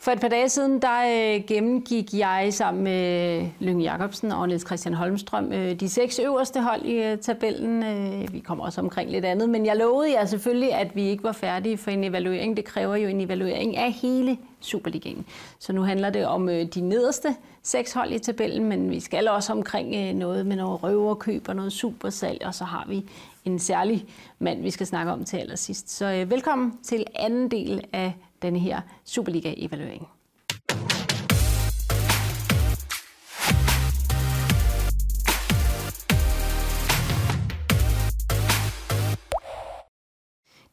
For et par dage siden, der øh, gennemgik jeg sammen med øh, Lyng Jacobsen og Niels Christian Holmstrøm øh, de seks øverste hold i øh, tabellen. Øh, vi kommer også omkring lidt andet, men jeg lovede jer selvfølgelig, at vi ikke var færdige for en evaluering. Det kræver jo en evaluering af hele Superligaen. Så nu handler det om øh, de nederste seks hold i tabellen, men vi skal også omkring øh, noget med noget røverkøb og noget supersalg, og så har vi en særlig mand, vi skal snakke om til allersidst. Så øh, velkommen til anden del af denne her Superliga-evaluering.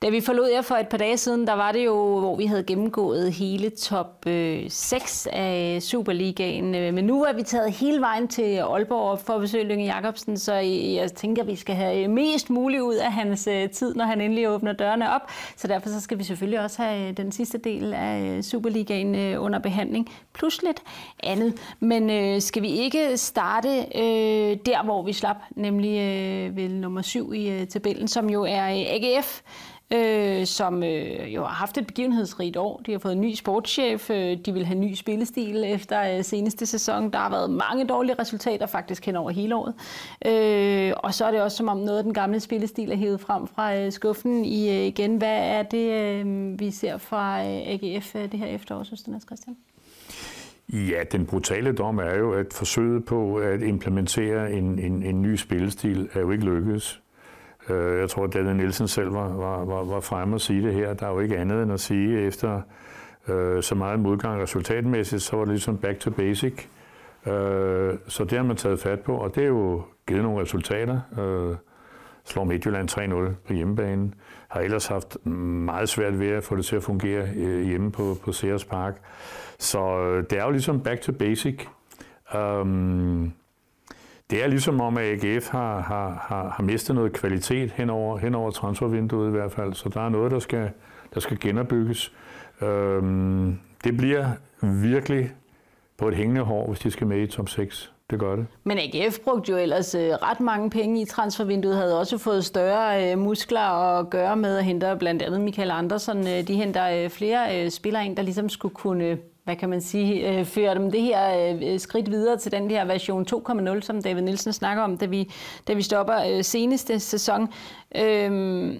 Da vi forlod jer for et par dage siden, der var det jo, hvor vi havde gennemgået hele top øh, 6 af Superligaen. Øh, men nu er vi taget hele vejen til Aalborg for at besøge Lønge Jacobsen, så jeg tænker, at vi skal have mest muligt ud af hans øh, tid, når han endelig åbner dørene op. Så derfor så skal vi selvfølgelig også have den sidste del af Superligaen under behandling, plus lidt andet. Men skal vi ikke starte der, hvor vi slap, nemlig ved nummer 7 i tabellen, som jo er AGF, øh, som øh, jo har haft et begivenhedsrigt år. De har fået en ny sportschef, øh, de vil have ny spillestil efter øh, seneste sæson. Der har været mange dårlige resultater faktisk hen over hele året. Øh, og så er det også som om noget af den gamle spillestil er hævet frem fra øh, skuffen i øh, igen. Hvad er det, øh, vi ser fra øh, AGF øh, det her efterår, synes du, Christian? Ja, den brutale dom er jo, at forsøget på at implementere en, en, en ny spillestil er jo ikke lykkedes. Øh, jeg tror, at David Nielsen selv var, var, var, var fremme at sige det her. Der er jo ikke andet end at sige, efter øh, så meget modgang resultatmæssigt, så var det ligesom back to basic. Øh, så det har man taget fat på, og det er jo givet nogle resultater. Øh, slår Midtjylland 3-0 på hjemmebanen. Har ellers haft meget svært ved at få det til at fungere øh, hjemme på, på Sears Park. Så øh, det er jo ligesom back to basic. Um, det er ligesom om, at AGF har, har, har, har mistet noget kvalitet hen over, hen over transfervinduet i hvert fald, så der er noget, der skal, der skal genopbygges. Øhm, det bliver virkelig på et hængende hår, hvis de skal med i top 6. Det gør det. Men AGF brugte jo ellers øh, ret mange penge i transfervinduet, havde også fået større øh, muskler at gøre med at hente blandt andet Michael Andersen. Øh, de henter øh, flere øh, spillere ind, der ligesom skulle kunne hvad kan man sige, øh, føre dem det her øh, skridt videre til den her version 2.0, som David Nielsen snakker om, da vi, da vi stopper øh, seneste sæson. Øhm,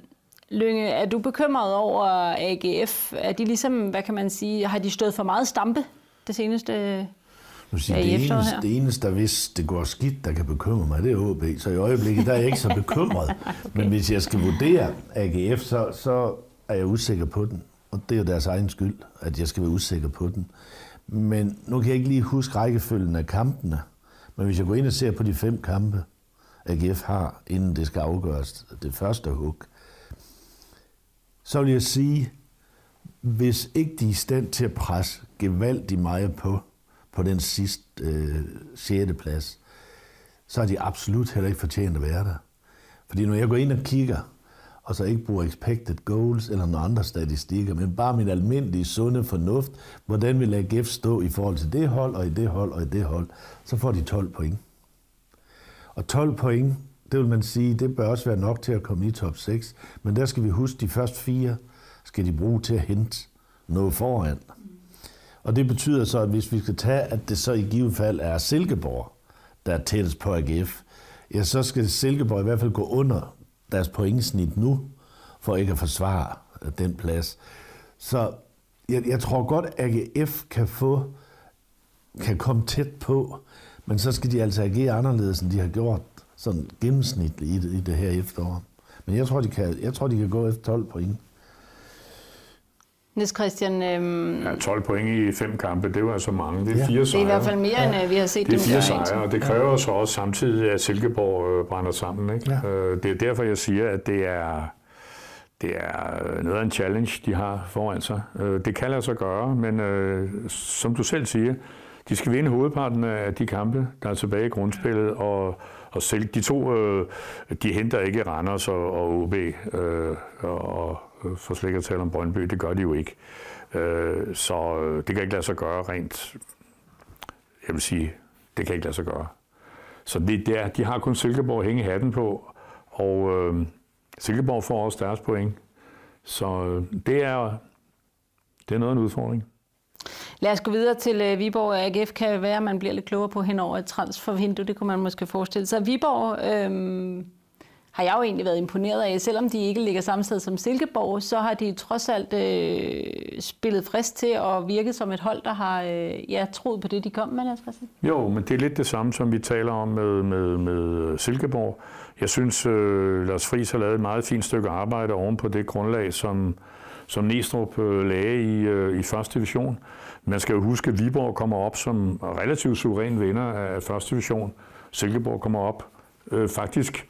Lønge, er du bekymret over AGF? Er de ligesom, hvad kan man sige, har de stået for meget stampe det seneste sige, det, eneste, her. det eneste, der hvis det går skidt, der kan bekymre mig, det er OB. Så i øjeblikket der er jeg ikke så bekymret. okay. Men hvis jeg skal vurdere AGF, så, så er jeg usikker på den. Og det er jo deres egen skyld, at jeg skal være usikker på den. Men nu kan jeg ikke lige huske rækkefølgen af kampene. Men hvis jeg går ind og ser på de fem kampe, AGF har, inden det skal afgøres, det første hug, så vil jeg sige, hvis ikke de er i stand til at presse gevaldigt meget på, på den sidste øh, 6. plads, så har de absolut heller ikke fortjent at være der. Fordi når jeg går ind og kigger, og så ikke bruger expected goals eller nogle andre statistikker, men bare min almindelige sunde fornuft, hvordan vil AGF stå i forhold til det hold, og i det hold, og i det hold, så får de 12 point. Og 12 point, det vil man sige, det bør også være nok til at komme i top 6, men der skal vi huske, de første fire skal de bruge til at hente noget foran. Og det betyder så, at hvis vi skal tage, at det så i givet fald er Silkeborg, der er tættest på AGF, ja, så skal Silkeborg i hvert fald gå under deres pointsnit nu, for ikke at forsvare øh, den plads. Så jeg, jeg tror godt, at AGF kan få kan komme tæt på, men så skal de altså agere anderledes, end de har gjort sådan gennemsnitligt i det, i det her efterår. Men jeg tror, de kan, jeg tror, de kan gå efter 12 point. Niels Christian... Øhm... Ja, 12 point i fem kampe, det var altså mange. Det er ja. fire sejre. Det er i hvert fald mere, ja. end øh, vi har set Det er fire sejre, og det kræver ja. så også samtidig, at Silkeborg øh, brænder sammen. Ikke? Ja. Øh, det er derfor, jeg siger, at det er, det er noget af en challenge, de har foran sig. Det kan lade sig gøre, men som du selv siger, de skal vinde hovedparten af de kampe, der er tilbage i grundspillet, og, og selv, de to, de henter ikke Randers og, og OB, og, Øh, Øh, for slet ikke at tale om Brøndby. Det gør de jo ikke. Øh, så øh, det kan ikke lade sig gøre rent, jeg vil sige, det kan ikke lade sig gøre. Så det, det er, de har kun Silkeborg hænge hatten på, og øh, Silkeborg får også deres point. Så øh, det er, det er noget af en udfordring. Lad os gå videre til uh, Viborg og AGF. Kan være, at man bliver lidt klogere på henover et transfervindue. Det kunne man måske forestille sig. Viborg øh har jeg jo egentlig været imponeret af. Selvom de ikke ligger samme sted som Silkeborg, så har de trods alt øh, spillet frisk til og virket som et hold, der har øh, ja, troet på det, de kom med, Lars Christian. Jo, men det er lidt det samme, som vi taler om med, med, med Silkeborg. Jeg synes, øh, Lars Friis har lavet et meget fint stykke arbejde oven på det grundlag, som, som Næstrup øh, lagde i, øh, i første division. Man skal jo huske, at Viborg kommer op som relativt suveræn vinder af første division. Silkeborg kommer op øh, faktisk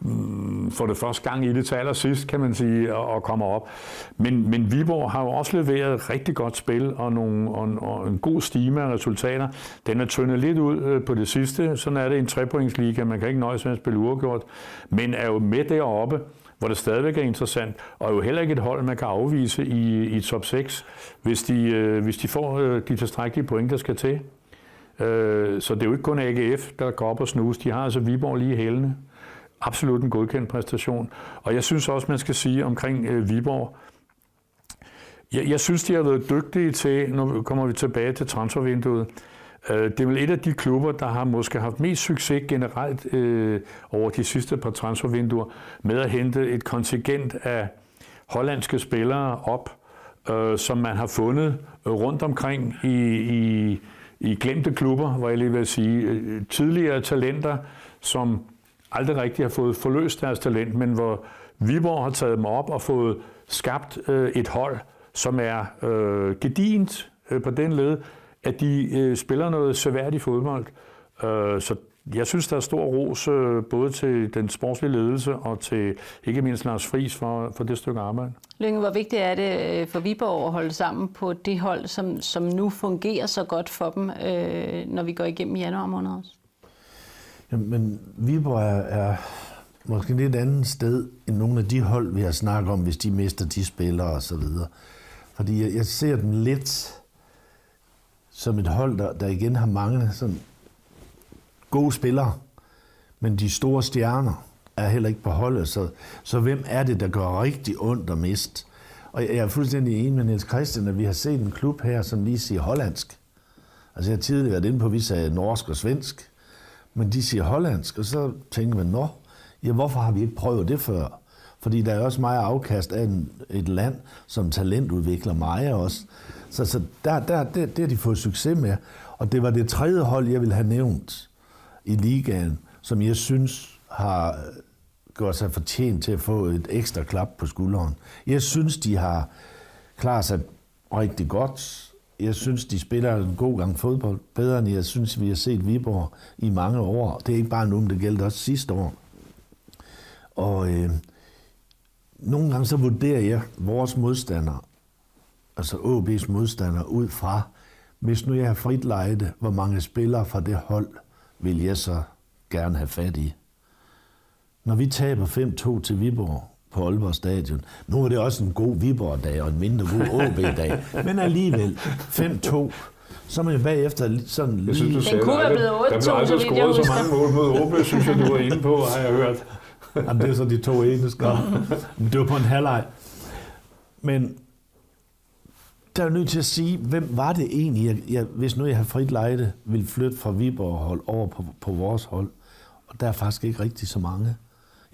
Mm, for det første gang i det til allersidst, kan man sige, og, og kommer op. Men, men Viborg har jo også leveret rigtig godt spil og, nogle, og, og en god stime af resultater. Den er tyndet lidt ud øh, på det sidste. Sådan er det i en trepointsliga. Man kan ikke nøjes med at spille uafgjort, men er jo med deroppe hvor det stadigvæk er interessant, og jo heller ikke et hold, man kan afvise i, i top 6, hvis de, øh, hvis de får øh, de tilstrækkelige point, der skal til. Så det er jo ikke kun AGF, der går op og snus. De har altså Viborg lige hælene. Absolut en godkendt præstation. Og jeg synes også, man skal sige omkring øh, Viborg, jeg, jeg synes, de har været dygtige til, nu kommer vi tilbage til transfervinduet, Øh, det er vel et af de klubber, der har måske haft mest succes generelt øh, over de sidste par transfervinduer med at hente et kontingent af hollandske spillere op, øh, som man har fundet rundt omkring i, i, i glemte klubber, hvor jeg lige vil sige. Øh, tidligere talenter, som aldrig rigtig har fået forløst deres talent, men hvor Viborg har taget dem op og fået skabt øh, et hold, som er øh, gedint øh, på den led, at de øh, spiller noget seværdigt fodbold. Øh, så jeg synes, der er stor ros øh, både til den sportslige ledelse og til ikke mindst Lars Friis for, for det stykke arbejde. Lykke, hvor vigtigt er det øh, for Viborg at holde sammen på det hold, som, som nu fungerer så godt for dem, øh, når vi går igennem januar måned også? Jamen, Viborg er, er måske lidt andet sted end nogle af de hold, vi har snakket om, hvis de mister de spillere og så videre. Fordi jeg, jeg ser dem lidt som et hold, der, der igen har mange sådan gode spillere, men de store stjerner er heller ikke på holdet, så, så hvem er det, der gør rigtig ondt at miste? Og jeg er fuldstændig enig med Niels Christian, at vi har set en klub her, som lige siger hollandsk. Altså jeg har tidligere været inde på, at vi sagde norsk og svensk, men de siger hollandsk, og så tænker man, nå, ja, hvorfor har vi ikke prøvet det før? Fordi der er også meget afkast af en, et land, som talentudvikler mig også. Så, så der, der, der, det har de fået succes med. Og det var det tredje hold, jeg ville have nævnt i ligaen, som jeg synes har øh, gjort sig fortjent til at få et ekstra klap på skulderen. Jeg synes, de har klaret sig rigtig godt. Jeg synes, de spiller en god gang fodbold, bedre end jeg synes, vi har set Viborg i mange år. Det er ikke bare nu, det gælder også sidste år. Og øh, nogle gange så vurderer jeg vores modstandere altså OB's modstander, ud fra, hvis nu jeg har frit lejde, hvor mange spillere fra det hold vil jeg så gerne have fat i. Når vi taber 5-2 til Viborg på Aalborg Stadion, nu er det også en god Viborg-dag og en mindre god OB-dag, men alligevel 5-2, så er man jo bagefter sådan lige... Jeg synes, du Den kunne være blevet 8-2, Der blev aldrig scoret så mange mål mod OB, synes jeg, du var inde på, har jeg hørt. Jamen, det er så de to eneste Det var på en halvleg. Men der er nødt til at sige, hvem var det egentlig, jeg, jeg, hvis nu jeg har frit lejde, ville flytte fra Viborg hold over på, på vores hold. Og der er faktisk ikke rigtig så mange.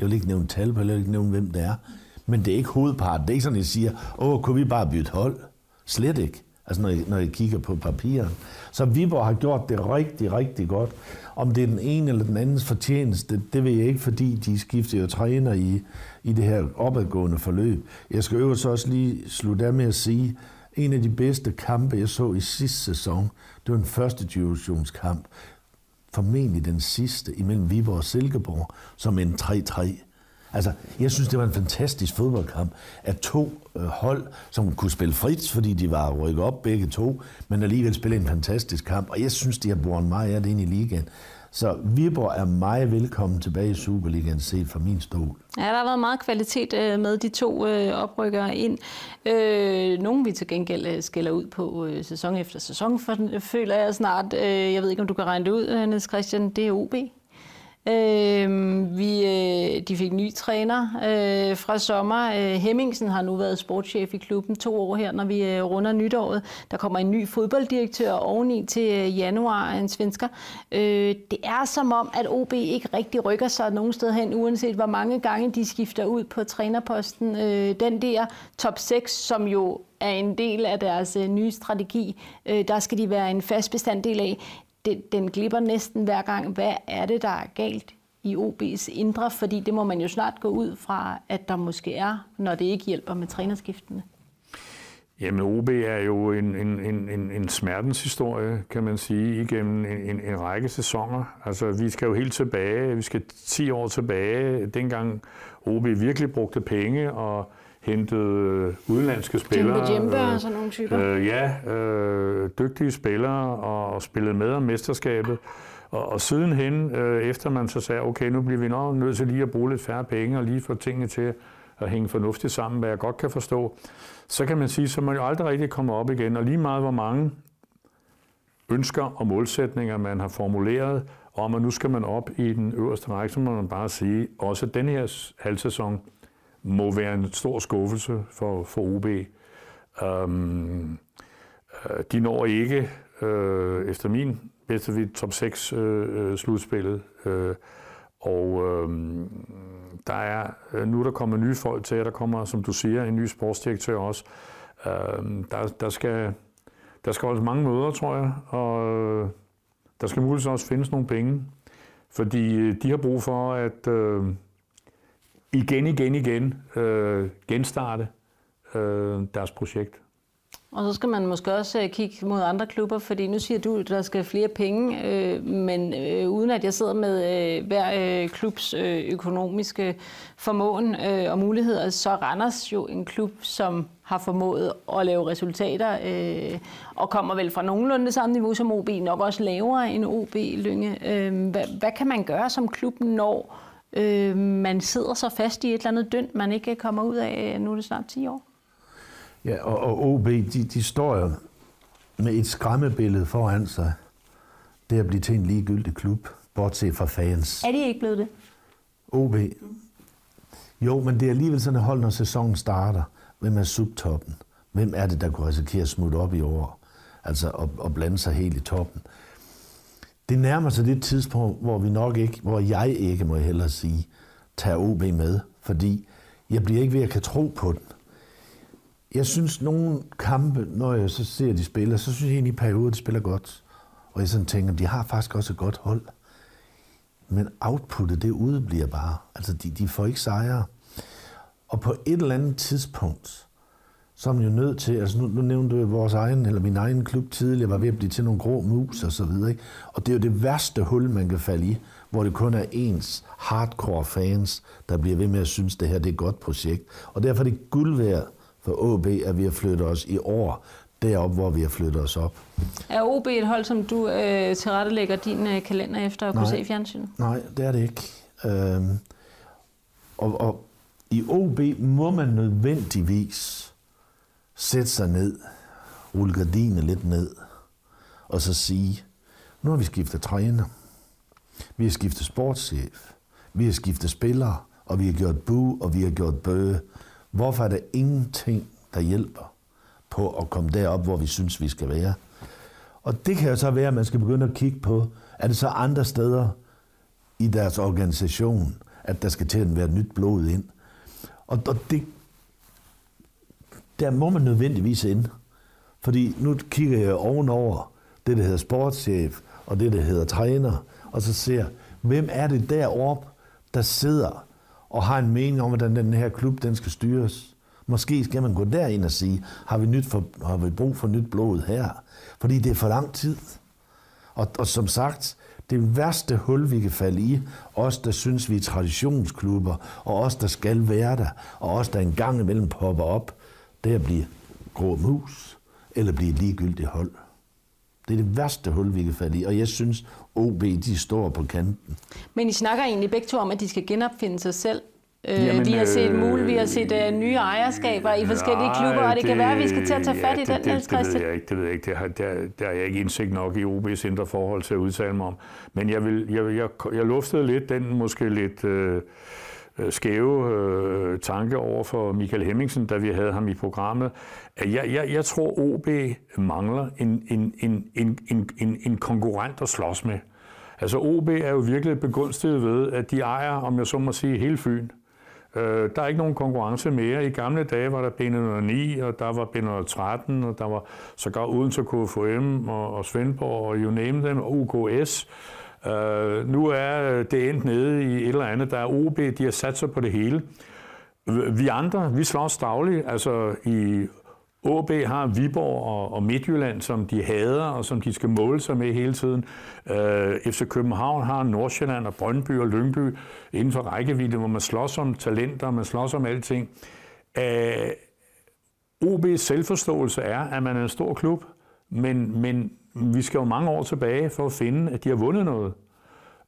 Jeg vil ikke nævne tal på, jeg vil ikke nævne, hvem det er. Men det er ikke hovedparten. Det er ikke sådan, at jeg siger, åh, kunne vi bare bytte hold? Slet ikke. Altså, når jeg, når jeg kigger på papiret. Så Viborg har gjort det rigtig, rigtig godt. Om det er den ene eller den andens fortjeneste, det ved jeg ikke, fordi de skifter jo træner i, i det her opadgående forløb. Jeg skal øvrigt så også lige slutte af med at sige, en af de bedste kampe, jeg så i sidste sæson, det var en første divisionskamp. Formentlig den sidste imellem Viborg og Silkeborg, som en 3-3. Altså, jeg synes, det var en fantastisk fodboldkamp af to øh, hold, som kunne spille frit, fordi de var rykket op begge to, men alligevel spille en fantastisk kamp. Og jeg synes, de har brugt meget af det ind i ligaen. Så Viborg er meget velkommen tilbage i Superligaen set fra min stol. Ja, der har været meget kvalitet øh, med de to øh, oprykkere ind. Øh, nogle vi til gengæld øh, skælder ud på øh, sæson efter sæson, for føler jeg snart. Øh, jeg ved ikke, om du kan regne det ud, Niels Christian. Det er OB. Øh, vi, øh, de fik ny træner øh, fra sommer. Øh, Hemmingsen har nu været sportschef i klubben to år her, når vi øh, runder nytåret. Der kommer en ny fodbolddirektør oveni til øh, januar, en svensker. Øh, det er som om, at OB ikke rigtig rykker sig nogen sted hen, uanset hvor mange gange de skifter ud på trænerposten. Øh, den der top 6, som jo er en del af deres øh, nye strategi, øh, der skal de være en fast bestanddel af den, den glipper næsten hver gang. Hvad er det, der er galt i OB's indre? Fordi det må man jo snart gå ud fra, at der måske er, når det ikke hjælper med trænerskiftene. Jamen, OB er jo en, en, en, en, en smertenshistorie, kan man sige, igennem en, en, en række sæsoner. Altså, vi skal jo helt tilbage, vi skal 10 år tilbage, dengang OB virkelig brugte penge og hentede udenlandske spillere. Jimbe Jimbe og sådan nogle typer. Øh, ja, øh, dygtige spillere og, og spillede med om mesterskabet. Og, og sidenhen, øh, efter man så sagde, okay, nu bliver vi nok nødt til lige at bruge lidt færre penge og lige få tingene til at hænge fornuftigt sammen, hvad jeg godt kan forstå, så kan man sige, så man jo aldrig rigtig komme op igen. Og lige meget hvor mange ønsker og målsætninger, man har formuleret, om at nu skal man op i den øverste række, så må man bare sige, også den her halvsæson, må være en stor skuffelse for, for OB. Um, øhm, øh, de når ikke, øh, efter min bedste vidt, top 6 øh, øh, slutspillet. Øh, og øh, der er, øh, nu der kommer nye folk til, der kommer, som du siger, en ny sportsdirektør også. Øh, der, der, skal, der skal også mange møder, tror jeg, og der skal muligvis også findes nogle penge. Fordi de har brug for, at Øh, igen, igen, igen øh, genstarte øh, deres projekt. Og så skal man måske også øh, kigge mod andre klubber, fordi nu siger du, at der skal flere penge, øh, men øh, uden at jeg sidder med øh, hver øh, klubs øh, økonomiske formåen øh, og muligheder, så Randers jo en klub, som har formået at lave resultater øh, og kommer vel fra nogenlunde det samme niveau som OB, nok også lavere end OB Lynge. Øh, hvad, hvad kan man gøre som klub, når øh, man sidder så fast i et eller andet dønd, man ikke kommer ud af, nu er det snart 10 år. Ja, og, og OB, de, de står jo med et skræmmebillede foran sig. Det at blive til en ligegyldig klub, bortset fra fans. Er de ikke blevet det? OB. Jo, men det er alligevel sådan et hold, når sæsonen starter. Hvem er subtoppen? Hvem er det, der kunne risikere at smutte op i år? Altså at, at blande sig helt i toppen det nærmer sig det tidspunkt, hvor vi nok ikke, hvor jeg ikke, må hellere sige, tager OB med, fordi jeg bliver ikke ved at kan tro på den. Jeg synes, nogle kampe, når jeg så ser de spiller, så synes jeg egentlig i perioder, de spiller godt. Og jeg sådan tænker, de har faktisk også et godt hold. Men outputtet, det udebliver bare. Altså, de, de får ikke sejre. Og på et eller andet tidspunkt, så er man jo nødt til, altså nu, nu nævnte du vores egen, eller min egen klub tidligere, var ved at blive til nogle grå mus og så videre, ikke? Og det er jo det værste hul, man kan falde i, hvor det kun er ens hardcore fans, der bliver ved med at synes, at det her det er et godt projekt. Og derfor er det guld værd for OB, at vi har flyttet os i år derop, hvor vi har flyttet os op. Er OB et hold, som du øh, tilrettelægger din øh, kalender efter at kunne se fjernsyn? Nej, det er det ikke. Øhm, og, og i OB må man nødvendigvis sætte sig ned, rulle gardinen lidt ned, og så sige, nu har vi skiftet træner, vi har skiftet sportschef, vi har skiftet spillere, og vi har gjort bu, og vi har gjort bøge. Hvorfor er der ingenting, der hjælper på at komme derop, hvor vi synes, vi skal være? Og det kan jo så være, at man skal begynde at kigge på, er det så andre steder i deres organisation, at der skal til at være nyt blod ind? Og, og det der må man nødvendigvis ind. Fordi nu kigger jeg ovenover det, der hedder sportschef, og det, der hedder træner, og så ser, hvem er det deroppe, der sidder og har en mening om, hvordan den her klub den skal styres. Måske skal man gå derind og sige, har vi, nyt for, har vi brug for nyt blod her? Fordi det er for lang tid. Og, og som sagt, det værste hul, vi kan falde i, os der synes, vi er traditionsklubber, og os der skal være der, og os der engang imellem popper op, det er at blive grå mus, eller blive et ligegyldigt hold. Det er det værste hul, vi kan falde i, og jeg synes, OB, de står på kanten. Men I snakker egentlig begge to om, at de skal genopfinde sig selv. Øh, Jamen, vi har set mul, vi har set uh, nye ejerskaber i forskellige nej, klubber, og det, det kan være, at vi skal til at tage fat ja, i den, det, det, det, ved jeg ikke, det ved jeg ikke. Det har, der, der er jeg ikke indsigt nok i OB's indre forhold til at udtale mig om. Men jeg, vil, jeg, jeg, jeg luftede lidt den måske lidt øh, Øh, skæve øh, tanke over for Michael Hemmingsen, da vi havde ham i programmet. At jeg, jeg, jeg tror, OB mangler en, en, en, en, en, en konkurrent at slås med. Altså OB er jo virkelig begunstiget ved, at de ejer, om jeg så må sige, hele Fyn. Øh, der er ikke nogen konkurrence mere. I gamle dage var der B109, og der var B113, og der var sågar Odense KFM og, og Svendborg og you name them, og UKS. Øh, nu er det endt nede i et eller andet. Der er OB, de har sat sig på det hele. Vi andre, vi slås dagligt. Altså i OB har Viborg og, og Midtjylland, som de hader, og som de skal måle sig med hele tiden. Øh, FC København har Nordsjælland og Brøndby og Lyngby inden for rækkevidde, hvor man slås om talenter, man slås om alting. Øh, OB's selvforståelse er, at man er en stor klub, men, men vi skal jo mange år tilbage for at finde, at de har vundet noget.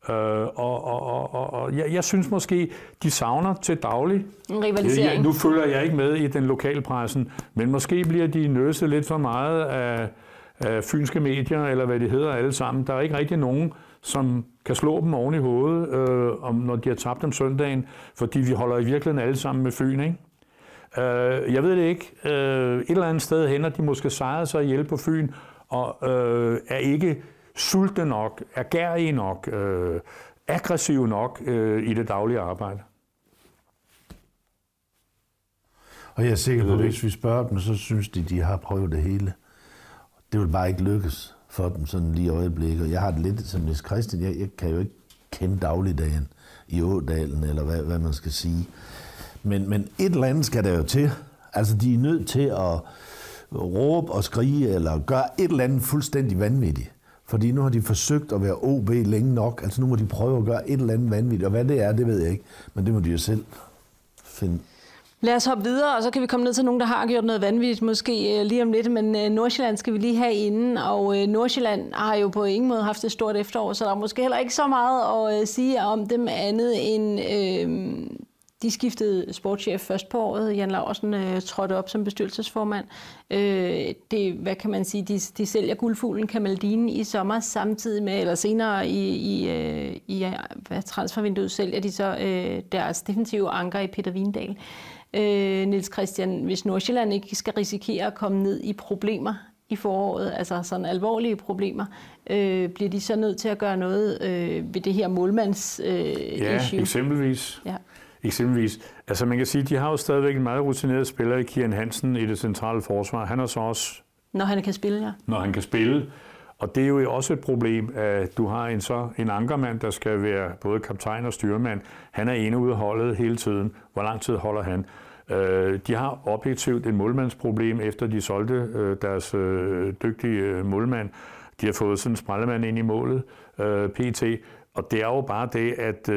Øh, og og, og, og jeg, jeg synes måske, de savner til daglig. En rivalisering. Jeg, nu følger jeg ikke med i den lokale pressen, men måske bliver de nøset lidt for meget af, af fynske medier, eller hvad det hedder alle sammen. Der er ikke rigtig nogen, som kan slå dem oven i hovedet, øh, om, når de har tabt dem søndagen, fordi vi holder i virkeligheden alle sammen med Fyn, ikke? Øh, jeg ved det ikke. Øh, et eller andet sted hænder de måske sejret sig ihjel på Fyn, og øh, er ikke sultne nok, er gærige nok, øh, aggressive nok øh, i det daglige arbejde. Og jeg er sikker på, at hvis vi spørger dem, så synes de, de har prøvet det hele. Det vil bare ikke lykkes for dem sådan lige i øjeblikket. Jeg har det lidt som Niels Christian. Jeg, jeg kan jo ikke kende dagligdagen i Ådalen, eller hvad, hvad man skal sige. Men, men et eller andet skal der jo til. Altså, de er nødt til at råbe og skrige, eller gøre et eller andet fuldstændig vanvittigt. Fordi nu har de forsøgt at være OB længe nok. Altså nu må de prøve at gøre et eller andet vanvittigt. Og hvad det er, det ved jeg ikke. Men det må de jo selv finde. Lad os hoppe videre, og så kan vi komme ned til nogen, der har gjort noget vanvittigt, måske øh, lige om lidt. Men øh, Nordsjælland skal vi lige have inden, og øh, Nordsjælland har jo på ingen måde haft et stort efterår, så der er måske heller ikke så meget at sige om dem andet end øh, de skiftede sportschef først på året. Jan Laursen øh, trådte op som bestyrelsesformand. Øh, det, hvad kan man sige, de, de sælger guldfuglen Kamaldine i sommer samtidig med, eller senere i, i, øh, i hvad, transfervinduet sælger de så øh, deres defensive anker i Peter Vindal. Øh, Niels Christian, hvis Nordsjælland ikke skal risikere at komme ned i problemer i foråret, altså sådan alvorlige problemer, øh, bliver de så nødt til at gøre noget øh, ved det her målmands øh, ja, issue? eksempelvis. Ja eksempelvis. Altså man kan sige, de har jo stadigvæk en meget rutineret spiller i Kian Hansen i det centrale forsvar. Han er så også... Når han kan spille, ja. Når han kan spille. Og det er jo også et problem, at du har en så en ankermand, der skal være både kaptajn og styrmand. Han er ene ud af holdet hele tiden. Hvor lang tid holder han? Øh, de har objektivt et målmandsproblem, efter de solgte øh, deres øh, dygtige målmand. De har fået sådan en sprallemand ind i målet, PT. Og det er jo bare det, at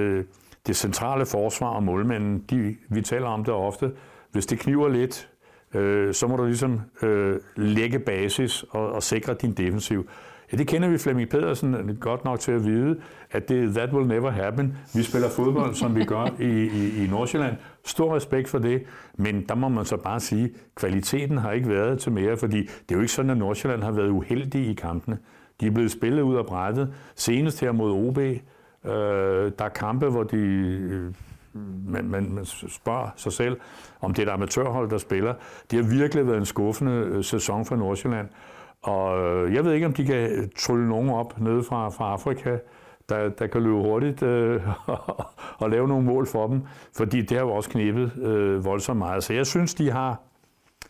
det centrale forsvar og målmanden, de, vi taler om det ofte, hvis det kniver lidt, øh, så må du ligesom øh, lægge basis og, og sikre din defensiv. Ja, det kender vi Flemming Pedersen godt nok til at vide, at det that will never happen. Vi spiller fodbold, som vi gør i, i, i Nordsjælland. Stor respekt for det, men der må man så bare sige, kvaliteten har ikke været til mere, fordi det er jo ikke sådan, at Nordsjælland har været uheldige i kampene. De er blevet spillet ud af brættet, senest her mod OB, Øh, der er kampe, hvor de, øh, man, man, man spørger sig selv, om det er et amatørhold, der spiller. Det har virkelig været en skuffende øh, sæson for Nordsjælland. Og øh, jeg ved ikke, om de kan øh, trylle nogen op nede fra, fra Afrika, der, der kan løbe hurtigt øh, og lave nogle mål for dem, fordi det har jo også knippet øh, voldsomt meget. Så jeg synes, de har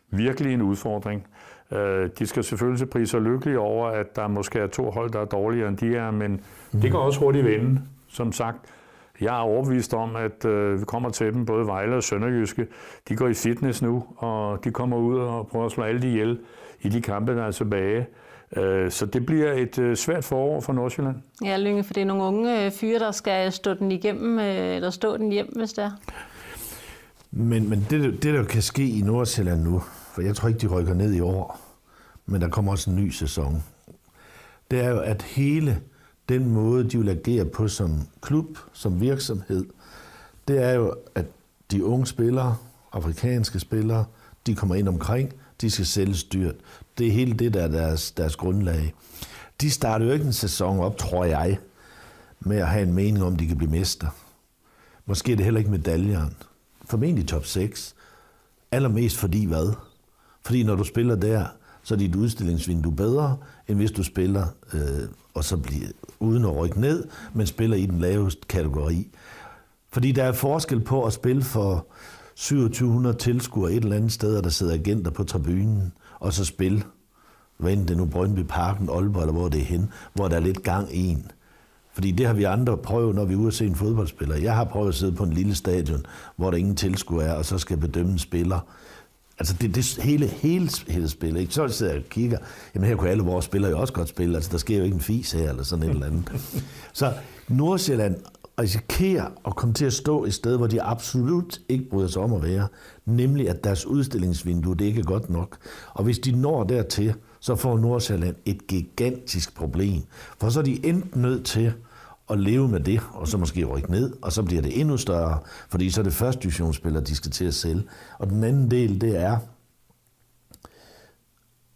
virkelig en udfordring. Øh, de skal selvfølgelig se priser lykkelige over, at der måske er to hold, der er dårligere end de er, men mm. det kan også hurtigt vende, som sagt. Jeg er overbevist om, at øh, vi kommer til dem, både Vejle og Sønderjyske. De går i fitness nu, og de kommer ud og prøver at slå alle de ihjel i de kampe, der er tilbage. Øh, så det bliver et øh, svært forår for Nordsjælland. Ja, Lynge, for det er nogle unge øh, fyre, der skal stå den igennem, eller stå den hjem, hvis det er. Men, men det, det, der kan ske i Nordsjælland nu, for jeg tror ikke, de rykker ned i år, men der kommer også en ny sæson. Det er jo, at hele den måde, de vil agere på som klub, som virksomhed, det er jo, at de unge spillere, afrikanske spillere, de kommer ind omkring, de skal sælges dyrt. Det er hele det, der er deres, deres grundlag. De starter jo ikke en sæson op, tror jeg, med at have en mening om, de kan blive mester. Måske er det heller ikke medaljeren. Formentlig top 6. Allermest fordi hvad? Fordi når du spiller der, så er dit udstillingsvindue bedre, end hvis du spiller, øh, og så bliver uden at rykke ned, men spiller i den laveste kategori. Fordi der er forskel på at spille for 2700 tilskuere et eller andet sted, og der sidder agenter på tribunen, og så spille, hvad end det nu Brøndby Parken, Aalborg, eller hvor det er hen, hvor der er lidt gang i en. Fordi det har vi andre prøvet, når vi er ude at se en fodboldspiller. Jeg har prøvet at sidde på en lille stadion, hvor der ingen tilskuer er, og så skal bedømme en spiller. Altså det, det hele, hele, hele spillet. Ikke? Så sidder jeg og kigger, jamen her kunne alle vores spillere jo også godt spille. Altså der sker jo ikke en fis her, eller sådan et eller andet. Så Nordsjælland risikerer at komme til at stå et sted, hvor de absolut ikke bryder sig om at være, nemlig at deres udstillingsvindue det ikke er godt nok. Og hvis de når dertil, så får Nordsjælland et gigantisk problem. For så er de enten nødt til at leve med det, og så måske rykke ned, og så bliver det endnu større, fordi så er det første divisionsspillere, de skal til at sælge. Og den anden del, det er,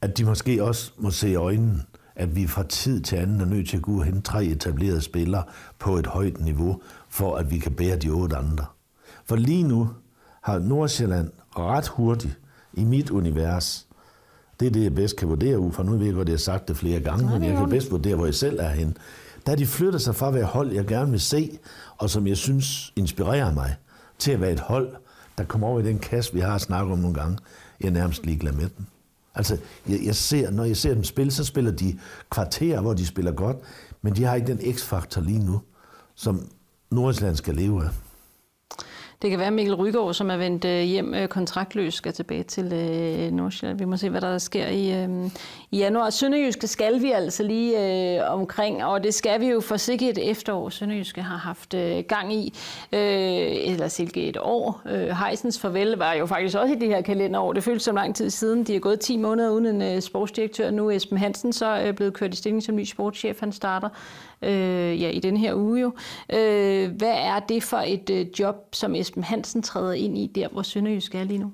at de måske også må se i øjnene, at vi fra tid til anden er nødt til at gå og hente tre etablerede spillere på et højt niveau, for at vi kan bære de otte andre. For lige nu har Nordsjælland ret hurtigt i mit univers, det er det, jeg bedst kan vurdere ud fra. Nu ved jeg godt, at jeg har sagt det flere gange, men jeg kan bedst vurdere, hvor jeg selv er henne. Der de flytter sig fra at være hold, jeg gerne vil se, og som jeg synes inspirerer mig, til at være et hold, der kommer over i den kasse, vi har snakket om nogle gange. Jeg er nærmest ligeglad med dem. Altså, jeg, jeg ser, når jeg ser dem spille, så spiller de kvarterer, hvor de spiller godt, men de har ikke den x-faktor lige nu, som Nordsjælland skal leve af. Det kan være Mikkel Rygaard, som er vendt øh, hjem øh, kontraktløs, skal tilbage til øh, Nordsjælland. Vi må se, hvad der sker i, øh, i januar. Sønderjyske skal vi altså lige øh, omkring, og det skal vi jo for sikkert et efterår, Sønderjyske har haft øh, gang i, øh, eller cirka et år. Øh, Heisens farvel var jo faktisk også i det her kalenderår. Det føles som lang tid siden. De er gået 10 måneder uden en øh, sportsdirektør. Nu er Esben Hansen så øh, blevet kørt i stilling som ny sportschef. Han starter øh, ja, i den her uge jo. Øh, hvad er det for et øh, job, som Esben Hansen træder ind i, der hvor Sønderjysk er lige nu?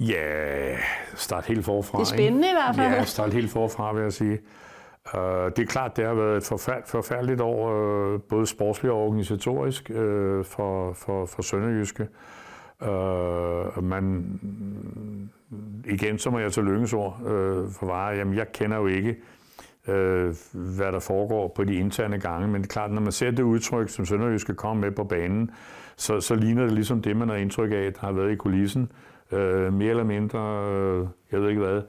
Ja, start helt forfra. Det er spændende ikke? i hvert fald. Ja, start helt forfra, vil jeg sige. Uh, det er klart, det har været et forfærd, forfærdeligt år, uh, både sportsligt og organisatorisk, uh, for, for, for Sønderjyske. Uh, man, igen, så må jeg til lykkensord uh, forvare, jamen jeg kender jo ikke øh, hvad der foregår på de interne gange. Men det er klart, når man ser det udtryk, som Sønderjyske komme med på banen, så, så ligner det ligesom det, man har indtryk af, der har været i kulissen. Øh, mere eller mindre, øh, jeg ved ikke hvad,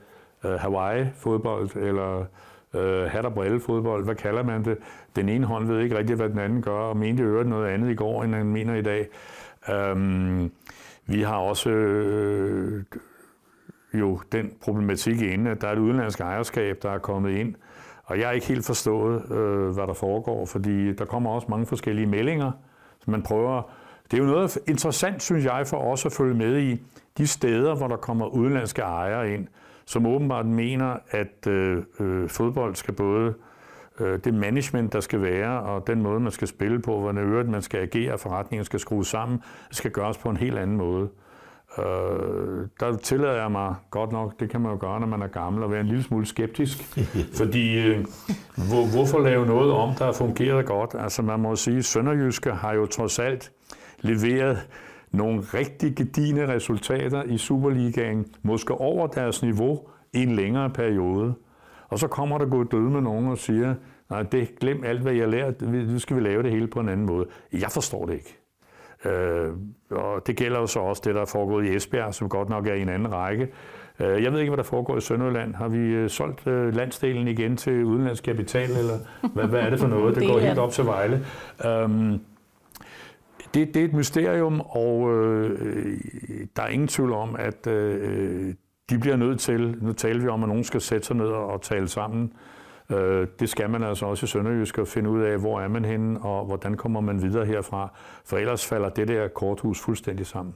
øh, Hawaii-fodbold, eller øh, hat og brille fodbold, hvad kalder man det? Den ene hånd ved ikke rigtigt, hvad den anden gør, og mente øvrigt noget andet i går, end han mener i dag. Øhm, vi har også øh, jo den problematik inde, at der er et udenlandsk ejerskab, der er kommet ind, og jeg har ikke helt forstået, øh, hvad der foregår, fordi der kommer også mange forskellige meldinger, som man prøver. Det er jo noget interessant, synes jeg, for os at følge med i de steder, hvor der kommer udenlandske ejere ind, som åbenbart mener, at øh, øh, fodbold skal både øh, det management, der skal være, og den måde, man skal spille på, hvordan øvrigt man skal agere, forretningen skal skrues sammen, skal gøres på en helt anden måde. Øh, der tillader jeg mig godt nok, det kan man jo gøre, når man er gammel, at være en lille smule skeptisk. fordi øh, hvor, hvorfor lave noget om, der har fungeret godt? Altså man må sige, at Sønderjyske har jo trods alt leveret nogle rigtig gedigende resultater i Superligaen, måske over deres niveau i en længere periode. Og så kommer der gået døde med nogen og siger, nej, det glem alt, hvad jeg har lært, nu skal vi lave det hele på en anden måde. Jeg forstår det ikke. Øh, og det gælder jo så også det, der er foregået i Esbjerg, som godt nok er i en anden række. Øh, jeg ved ikke, hvad der foregår i Sønderjylland. Har vi øh, solgt øh, landsdelen igen til udenlandsk kapital, eller hvad, hvad er det for noget? Det går helt op til Vejle. Um, det, det er et mysterium, og øh, der er ingen tvivl om, at øh, de bliver nødt til, nu taler vi om, at nogen skal sætte sig ned og tale sammen, Øh, Øh, det skal man altså også i Sønderjysk at finde ud af, hvor er man henne, og hvordan kommer man videre herfra. For ellers falder det der korthus fuldstændig sammen.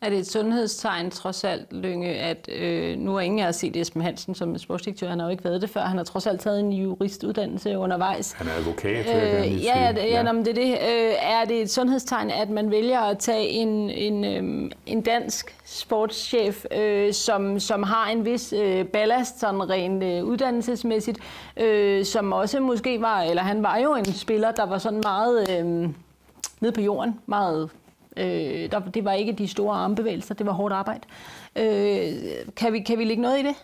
Er det et sundhedstegn trods alt, Lønge, at øh, nu har ingen af os set Esben Hansen som sportsdirektør, han har jo ikke været det før, han har trods alt taget en juristuddannelse undervejs. Han er advokat, øh, ja, ja, ja, ja. det er det. Øh, er det et sundhedstegn, at man vælger at tage en, en, øh, en dansk sportschef, øh, som, som har en vis øh, ballast, sådan rent øh, uddannelsesmæssigt, øh, som også måske var, eller han var jo en spiller, der var sådan meget øh, nede på jorden, meget Øh, der, det var ikke de store armbevægelser, det var hårdt arbejde. Øh, kan, vi, kan vi lægge noget i det?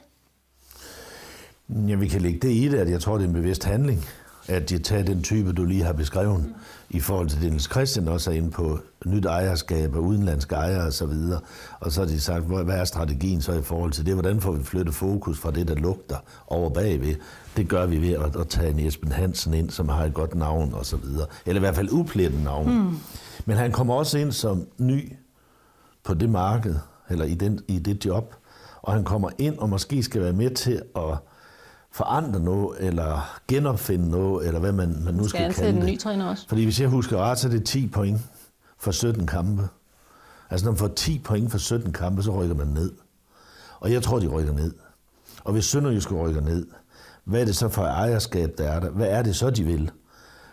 Ja, vi kan lægge det i det, at jeg tror, det er en bevidst handling, at de tager den type, du lige har beskrevet, mm. i forhold til det, Niels Christian også er inde på, nyt ejerskab og udenlandske ejere osv. Og, så og så har de sagt, hvad er strategien så i forhold til det? Hvordan får vi flyttet fokus fra det, der lugter over bagved? Det gør vi ved at, at tage en Esben Hansen ind, som har et godt navn og så videre. Eller i hvert fald uplettet navn. Mm. Men han kommer også ind som ny på det marked, eller i, den, i det job, og han kommer ind og måske skal være med til at forandre noget, eller genopfinde noget, eller hvad man, man nu skal, skal kalde det. en ny træner også. Fordi hvis jeg husker ret, så er det 10 point for 17 kampe. Altså når man får 10 point for 17 kampe, så rykker man ned. Og jeg tror, de rykker ned. Og hvis Sønderjyske rykker ned, hvad er det så for ejerskab, der er der? Hvad er det så, de vil?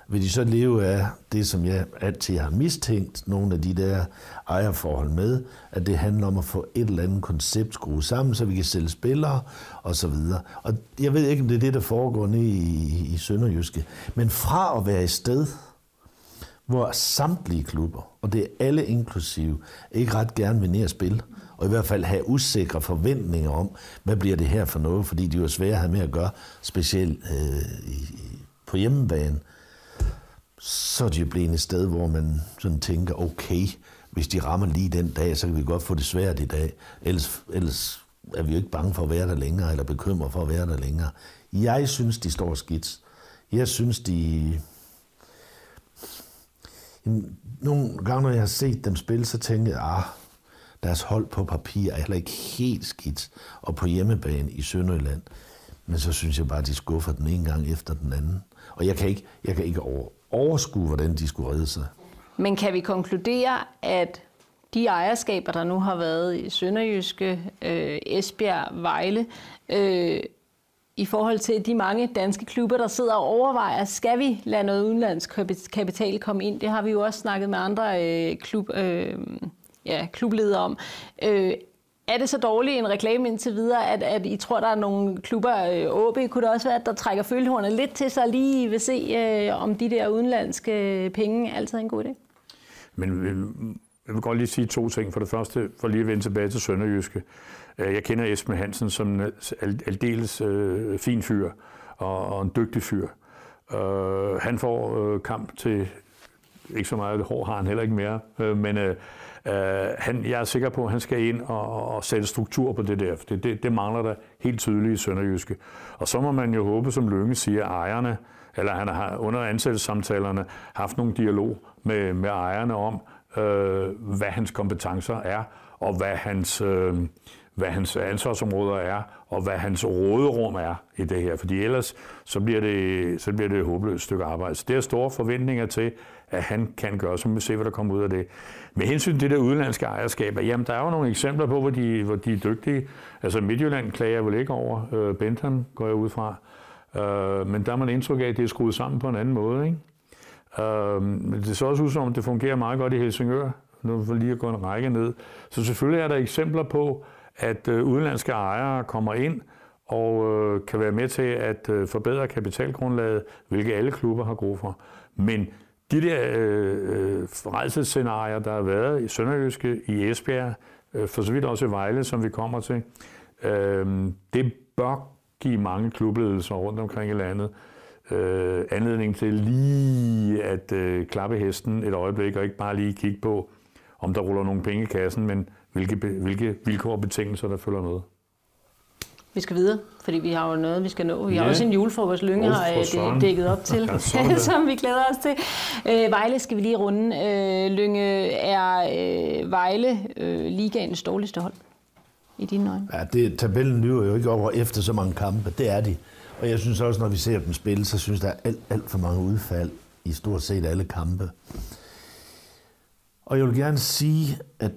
Vil de så leve af det, som jeg altid har mistænkt, nogle af de der ejerforhold med, at det handler om at få et eller andet koncept skruet sammen, så vi kan sælge spillere og så videre. Og jeg ved ikke, om det er det, der foregår nede i, i Sønderjyske. Men fra at være i sted, hvor samtlige klubber, og det er alle inklusive, ikke ret gerne vil ned og spille, og i hvert fald have usikre forventninger om, hvad bliver det her for noget, fordi de er jo svære at have med at gøre, specielt øh, i, på hjemmebane så er det jo blevet et sted, hvor man sådan tænker, okay, hvis de rammer lige den dag, så kan vi godt få det svært i dag. Ellers, ellers er vi jo ikke bange for at være der længere, eller bekymret for at være der længere. Jeg synes, de står skidt. Jeg synes, de... Nogle gange, når jeg har set dem spille, så tænker jeg, ah, deres hold på papir er heller ikke helt skidt, og på hjemmebane i Sønderjylland. Men så synes jeg bare, at de skuffer den ene gang efter den anden. Og jeg kan ikke, jeg kan ikke over, overskue, hvordan de skulle redde sig. Men kan vi konkludere, at de ejerskaber, der nu har været i Sønderjyske, øh, Esbjerg, Vejle, øh, i forhold til de mange danske klubber, der sidder og overvejer, skal vi lade noget udenlandsk kapital komme ind? Det har vi jo også snakket med andre øh, klub, øh, ja, klubledere om. Øh, er det så dårligt en reklame indtil videre, at, at I tror, der er nogle klubber, øh, OB kunne det også være, at der trækker følehornet lidt til sig lige vil se, øh, om de der udenlandske penge altid er en god idé? Men øh, jeg vil godt lige sige to ting. For det første, for lige at vende tilbage til Sønderjyske. Øh, jeg kender Esben Hansen som en aldeles øh, fin fyr og, og en dygtig fyr. Øh, han får øh, kamp til ikke så meget hår har han heller ikke mere, øh, men øh, Øh, han, jeg er sikker på, at han skal ind og, og sætte struktur på det der, for det, det, det mangler der helt tydeligt i Sønderjyske. Og så må man jo håbe, som Lønge siger, at ejerne, eller han har under ansættelsessamtalerne haft nogle dialog med, med ejerne om, øh, hvad hans kompetencer er, og hvad hans, øh, hvad hans ansvarsområder er, og hvad hans råderum er i det her. Fordi ellers så bliver det, så bliver det et håbløst stykke arbejde. Så det er store forventninger til, at han kan gøre, så vi se, hvad der kommer ud af det. Med hensyn til det der udenlandske ejerskab, jamen der er jo nogle eksempler på, hvor de, hvor de er dygtige. Altså Midtjylland klager vel ikke over. Øh, Bentham går jeg ud fra. Øh, men der er man indtryk af, at det er skruet sammen på en anden måde. Ikke? Øh, men det ser også ud som, det fungerer meget godt i Helsingør. Nu for lige at gå en række ned. Så selvfølgelig er der eksempler på, at øh, udenlandske ejere kommer ind og øh, kan være med til at øh, forbedre kapitalgrundlaget, hvilket alle klubber har brug for. Men de der øh, øh, rejsescenarier, der har været i Sønderjyske, i Esbjerg, øh, for så vidt også i Vejle, som vi kommer til, øh, det bør give mange klubledelser rundt omkring i landet øh, anledning til lige at øh, klappe hesten et øjeblik, og ikke bare lige kigge på, om der ruller nogle penge i kassen, men hvilke, hvilke vilkår og betingelser, der følger med. Vi skal videre, fordi vi har jo noget, vi skal nå. Vi ja. har også en julefrokost, Lynge har øh, dækket op til, ja, som vi glæder os til. Øh, Vejle skal vi lige runde. Øh, Lynge, er øh, Vejle øh, ligaens dårligste hold i dine øjne? Ja, det, tabellen lyver jo ikke over efter så mange kampe. Det er de. Og jeg synes også, når vi ser dem spille, så synes der er alt, alt for mange udfald i stort set alle kampe. Og jeg vil gerne sige, at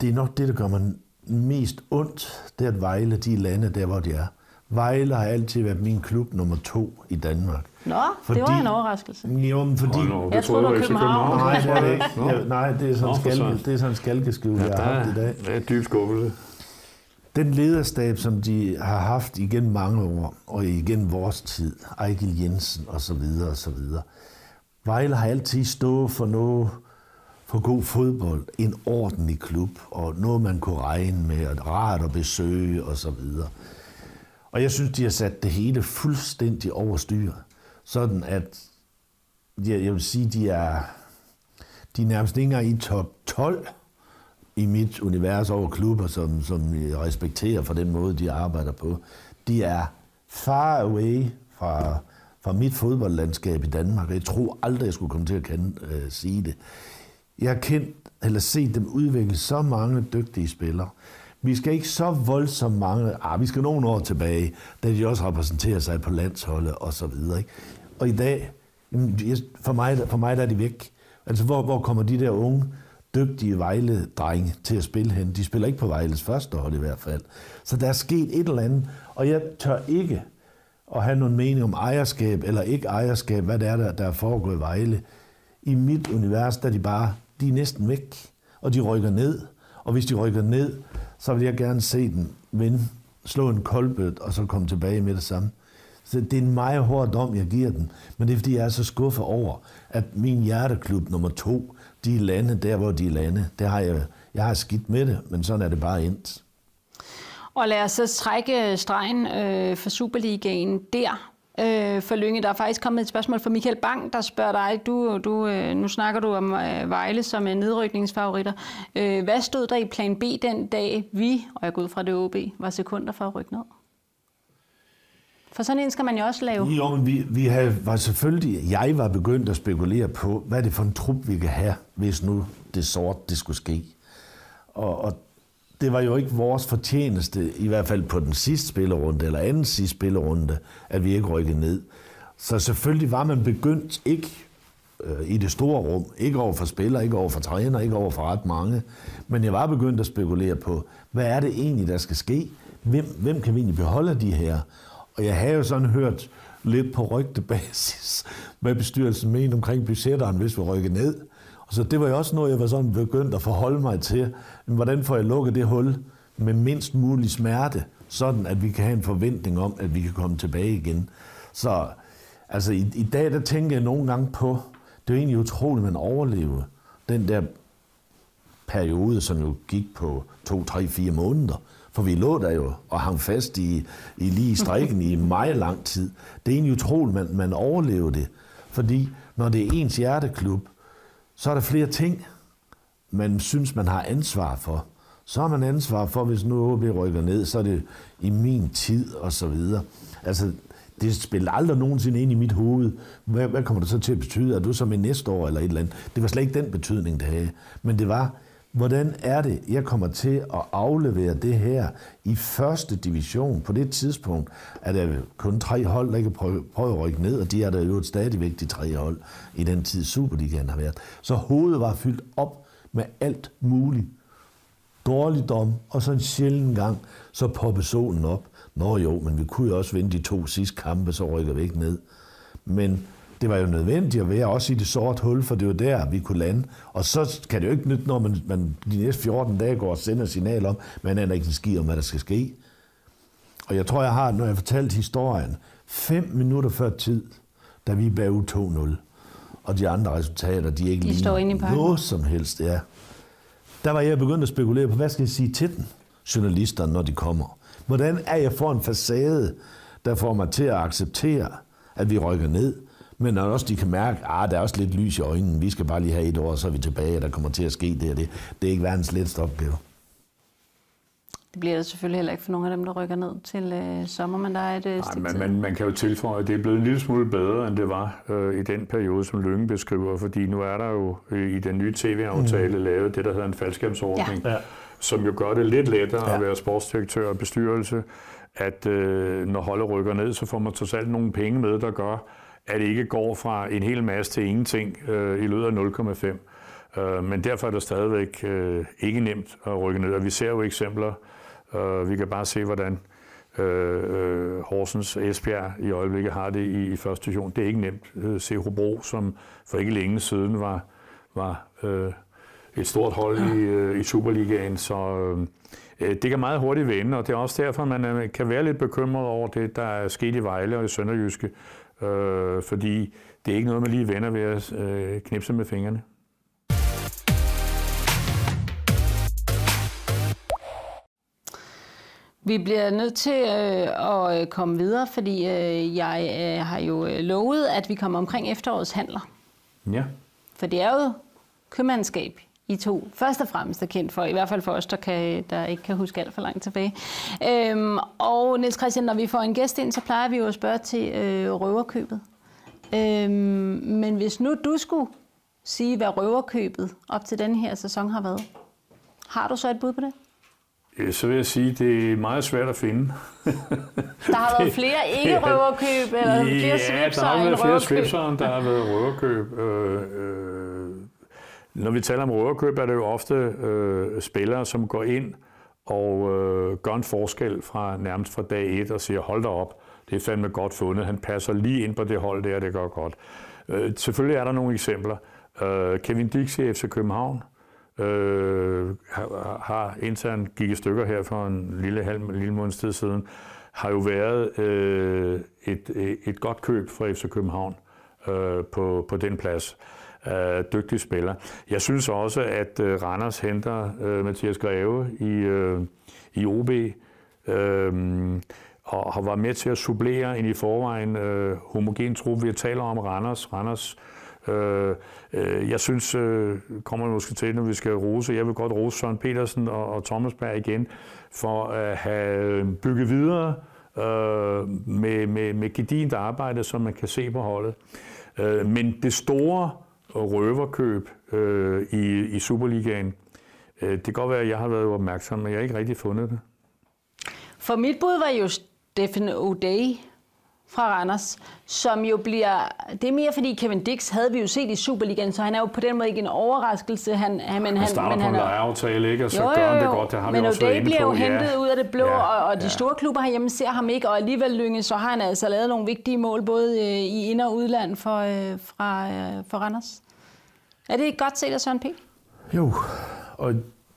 det er nok det, der gør mig mest ondt, det er at Vejle, de lande der, hvor de er. Vejle har altid været min klub nummer to i Danmark. Nå, fordi, det var en overraskelse. Jo, men fordi... Oh, no, jeg troede, det var København. Nej, det er det ikke. Ja, nej, det er sådan en skalke, det er sådan en skalkeskriv, ja, jeg har haft i dag. Det er dyb skuffelse. Den lederstab, som de har haft igen mange år, og igen vores tid, Ejgil Jensen og så videre og så videre. Vejle har altid stået for noget, for god fodbold, en ordentlig klub, og noget, man kunne regne med, og rart at besøge osv. så. Og jeg synes, de har sat det hele fuldstændig over styr. Sådan at, jeg, jeg vil sige, de er, de er nærmest ikke i top 12 i mit univers over klubber, som, som jeg respekterer for den måde, de arbejder på. De er far away fra, fra mit fodboldlandskab i Danmark, jeg tror aldrig, jeg skulle komme til at kende, øh, sige det. Jeg har kendt, eller set dem udvikle så mange dygtige spillere. Vi skal ikke så voldsomt mange, ah, vi skal nogle år tilbage, da de også repræsenterer sig på landsholdet og så videre. Ikke? Og i dag, for mig, for mig der er de væk. Altså, hvor, hvor kommer de der unge, dygtige Vejle-drenge til at spille hen? De spiller ikke på Vejles første hold i hvert fald. Så der er sket et eller andet, og jeg tør ikke at have nogen mening om ejerskab eller ikke ejerskab, hvad det er, der, der er foregået i Vejle. I mit univers, der er de bare, de er næsten væk, og de rykker ned. Og hvis de rykker ned, så vil jeg gerne se den vinde, slå en koldbødt, og så komme tilbage med det samme. Så det er en meget hård dom, jeg giver den. Men det er, fordi jeg er så skuffet over, at min hjerteklub nummer to, de er lande der, hvor de er lande. Det har jeg, jeg har skidt med det, men sådan er det bare endt. Og lad os så trække stregen øh, for Superligaen der. Øh, for Lynge, der er faktisk kommet et spørgsmål fra Michael Bang, der spørger dig, du, du, øh, nu snakker du om øh, Vejle som en nedrykningsfavoritter. Øh, hvad stod der i plan B den dag, vi, og jeg går ud fra det OB, var sekunder for at rykke ned? For sådan en skal man jo også lave. Jo, men vi, vi havde, var selvfølgelig, jeg var begyndt at spekulere på, hvad er det for en trup, vi kan have, hvis nu det sort, det skulle ske. Og, og det var jo ikke vores fortjeneste, i hvert fald på den sidste spillerunde, eller anden sidste spillerunde, at vi ikke rykkede ned. Så selvfølgelig var man begyndt ikke øh, i det store rum, ikke over for spillere, ikke over for træner, ikke over for ret mange, men jeg var begyndt at spekulere på, hvad er det egentlig, der skal ske? Hvem, hvem kan vi egentlig beholde de her? Og jeg har jo sådan hørt lidt på rygtebasis, hvad bestyrelsen mener omkring budgetteren, hvis vi rykker ned. Og så det var jo også noget, jeg var sådan begyndt at forholde mig til. Hvordan får jeg lukket det hul med mindst mulig smerte, sådan at vi kan have en forventning om, at vi kan komme tilbage igen. Så altså i, i dag, der tænker jeg nogle gange på, det er egentlig utroligt, at man overlever den der periode, som jo gik på to, tre, fire måneder. For vi lå der jo og hang fast i, i lige strikken i meget lang tid. Det er egentlig utroligt, at man, man overlever det. Fordi når det er ens hjerteklub, så er der flere ting, man synes, man har ansvar for. Så har man ansvar for, hvis nu OB rykker ned, så er det i min tid og så videre. Altså, det spiller aldrig nogensinde ind i mit hoved. Hvad, hvad kommer det så til at betyde? Er du så med næste år eller et eller andet? Det var slet ikke den betydning, det havde. Men det var, hvordan er det, jeg kommer til at aflevere det her i første division? På det tidspunkt er der kun tre hold, der ikke prøver at rykke ned, og de er der jo stadigvæk de tre hold i den tid Superligaen har været. Så hovedet var fyldt op med alt muligt. Dårligdom, og så en sjælden gang, så popper solen op. Nå jo, men vi kunne jo også vinde de to sidste kampe, så rykker vi ikke ned. Men det var jo nødvendigt at være også i det sorte hul, for det var der, vi kunne lande. Og så kan det jo ikke nytte, når man, man de næste 14 dage går og sender signal om, man er ikke en ski om, hvad der skal ske. Og jeg tror, jeg har, når jeg fortalt historien, fem minutter før tid, da vi er bagud 2-0, og de andre resultater, de er ikke lige noget som helst. Ja. Der var jeg begyndt at spekulere på, hvad skal jeg sige til den, journalisterne, når de kommer. Hvordan er jeg for en facade, der får mig til at acceptere, at vi rykker ned, men når også de kan mærke, at ah, der er også lidt lys i øjnene, vi skal bare lige have et år, så er vi tilbage, og der kommer til at ske det og det. Det er ikke verdens letteste opgave. Det bliver det selvfølgelig heller ikke for nogle af dem, der rykker ned til øh, sommer, men der er et øh, Nej, man, man, man kan jo tilføje, at det er blevet en lille smule bedre, end det var øh, i den periode, som Lønge beskriver, fordi nu er der jo øh, i den nye tv-aftale mm. lavet det, der hedder en faldskabsordning, ja. som jo gør det lidt lettere ja. at være sportsdirektør og bestyrelse, at øh, når holdet rykker ned, så får man trods alt nogle penge med, der gør, at det ikke går fra en hel masse til ingenting øh, i løbet af 0,5. Øh, men derfor er det stadigvæk øh, ikke nemt at rykke ned. Og vi ser jo eksempler. Øh, vi kan bare se, hvordan øh, øh Horsens Esbjerg i øjeblikket har det i, i første division. Det er ikke nemt. Øh, se Hobro, som for ikke længe siden var, var øh, et stort hold i, øh, i Superligaen, så øh, øh, det kan meget hurtigt vende, og det er også derfor, man øh, kan være lidt bekymret over det, der er sket i Vejle og i Sønderjyske, øh, fordi det er ikke noget, man lige vender ved at øh, knipse med fingrene. Vi bliver nødt til øh, at komme videre, fordi øh, jeg øh, har jo lovet, at vi kommer omkring efterårets handler. Ja. For det er jo købmandskab, I to først og fremmest er kendt for, i hvert fald for os, der, kan, der ikke kan huske alt for langt tilbage. Øhm, og Niels Christian, når vi får en gæst ind, så plejer vi jo at spørge til øh, røverkøbet. Øhm, men hvis nu du skulle sige, hvad røverkøbet op til den her sæson har været, har du så et bud på det? Øh, så vil jeg sige, at det er meget svært at finde. Der har været flere ikke-røverkøb, eller ja, flere svipser der har været flere svipser, end der har været røverkøb. Øh, øh, når vi taler om røverkøb, er det jo ofte øh, spillere, som går ind og øh, gør en forskel fra nærmest fra dag et og siger, hold da op, det er fandme godt fundet. Han passer lige ind på det hold der, det går godt. Øh, selvfølgelig er der nogle eksempler. Øh, Kevin Dix i FC København, øh, har indtil han gik i stykker her for en lille halv lille måneds tid siden, har jo været øh, et, et godt køb for FC København øh, på, på den plads. Øh, dygtig spiller. Jeg synes også, at øh, Randers henter øh, Mathias Greve i, øh, i OB, øh, og har været med til at supplere en i forvejen øh, homogen trup. Vi taler om Randers. Randers Øh, øh, jeg synes, øh, kommer måske til, når vi skal rose, jeg vil godt rose Søren Petersen og, og Thomas Berg igen, for at have bygget videre øh, med, med, med gedint arbejde, som man kan se på holdet. Øh, men det store røverkøb øh, i, i Superligaen, øh, det kan godt være, at jeg har været opmærksom, men jeg har ikke rigtig fundet det. For mit bud var jo Stephen O'Day, fra Randers, som jo bliver... Det er mere fordi Kevin Dix havde vi jo set i Superligaen, så han er jo på den måde ikke en overraskelse. Han, han, men han starter men på han en lejeaftale, ikke? Og så jo. gør han det godt. Det har men vi også været bliver jo hentet ja. ud af det blå, ja. og, og de ja. store klubber herhjemme ser ham ikke, og alligevel Lynge, så har han altså lavet nogle vigtige mål, både øh, i ind- og udland for, øh, fra, øh, for Randers. Er det ikke godt set af Søren P? Jo, og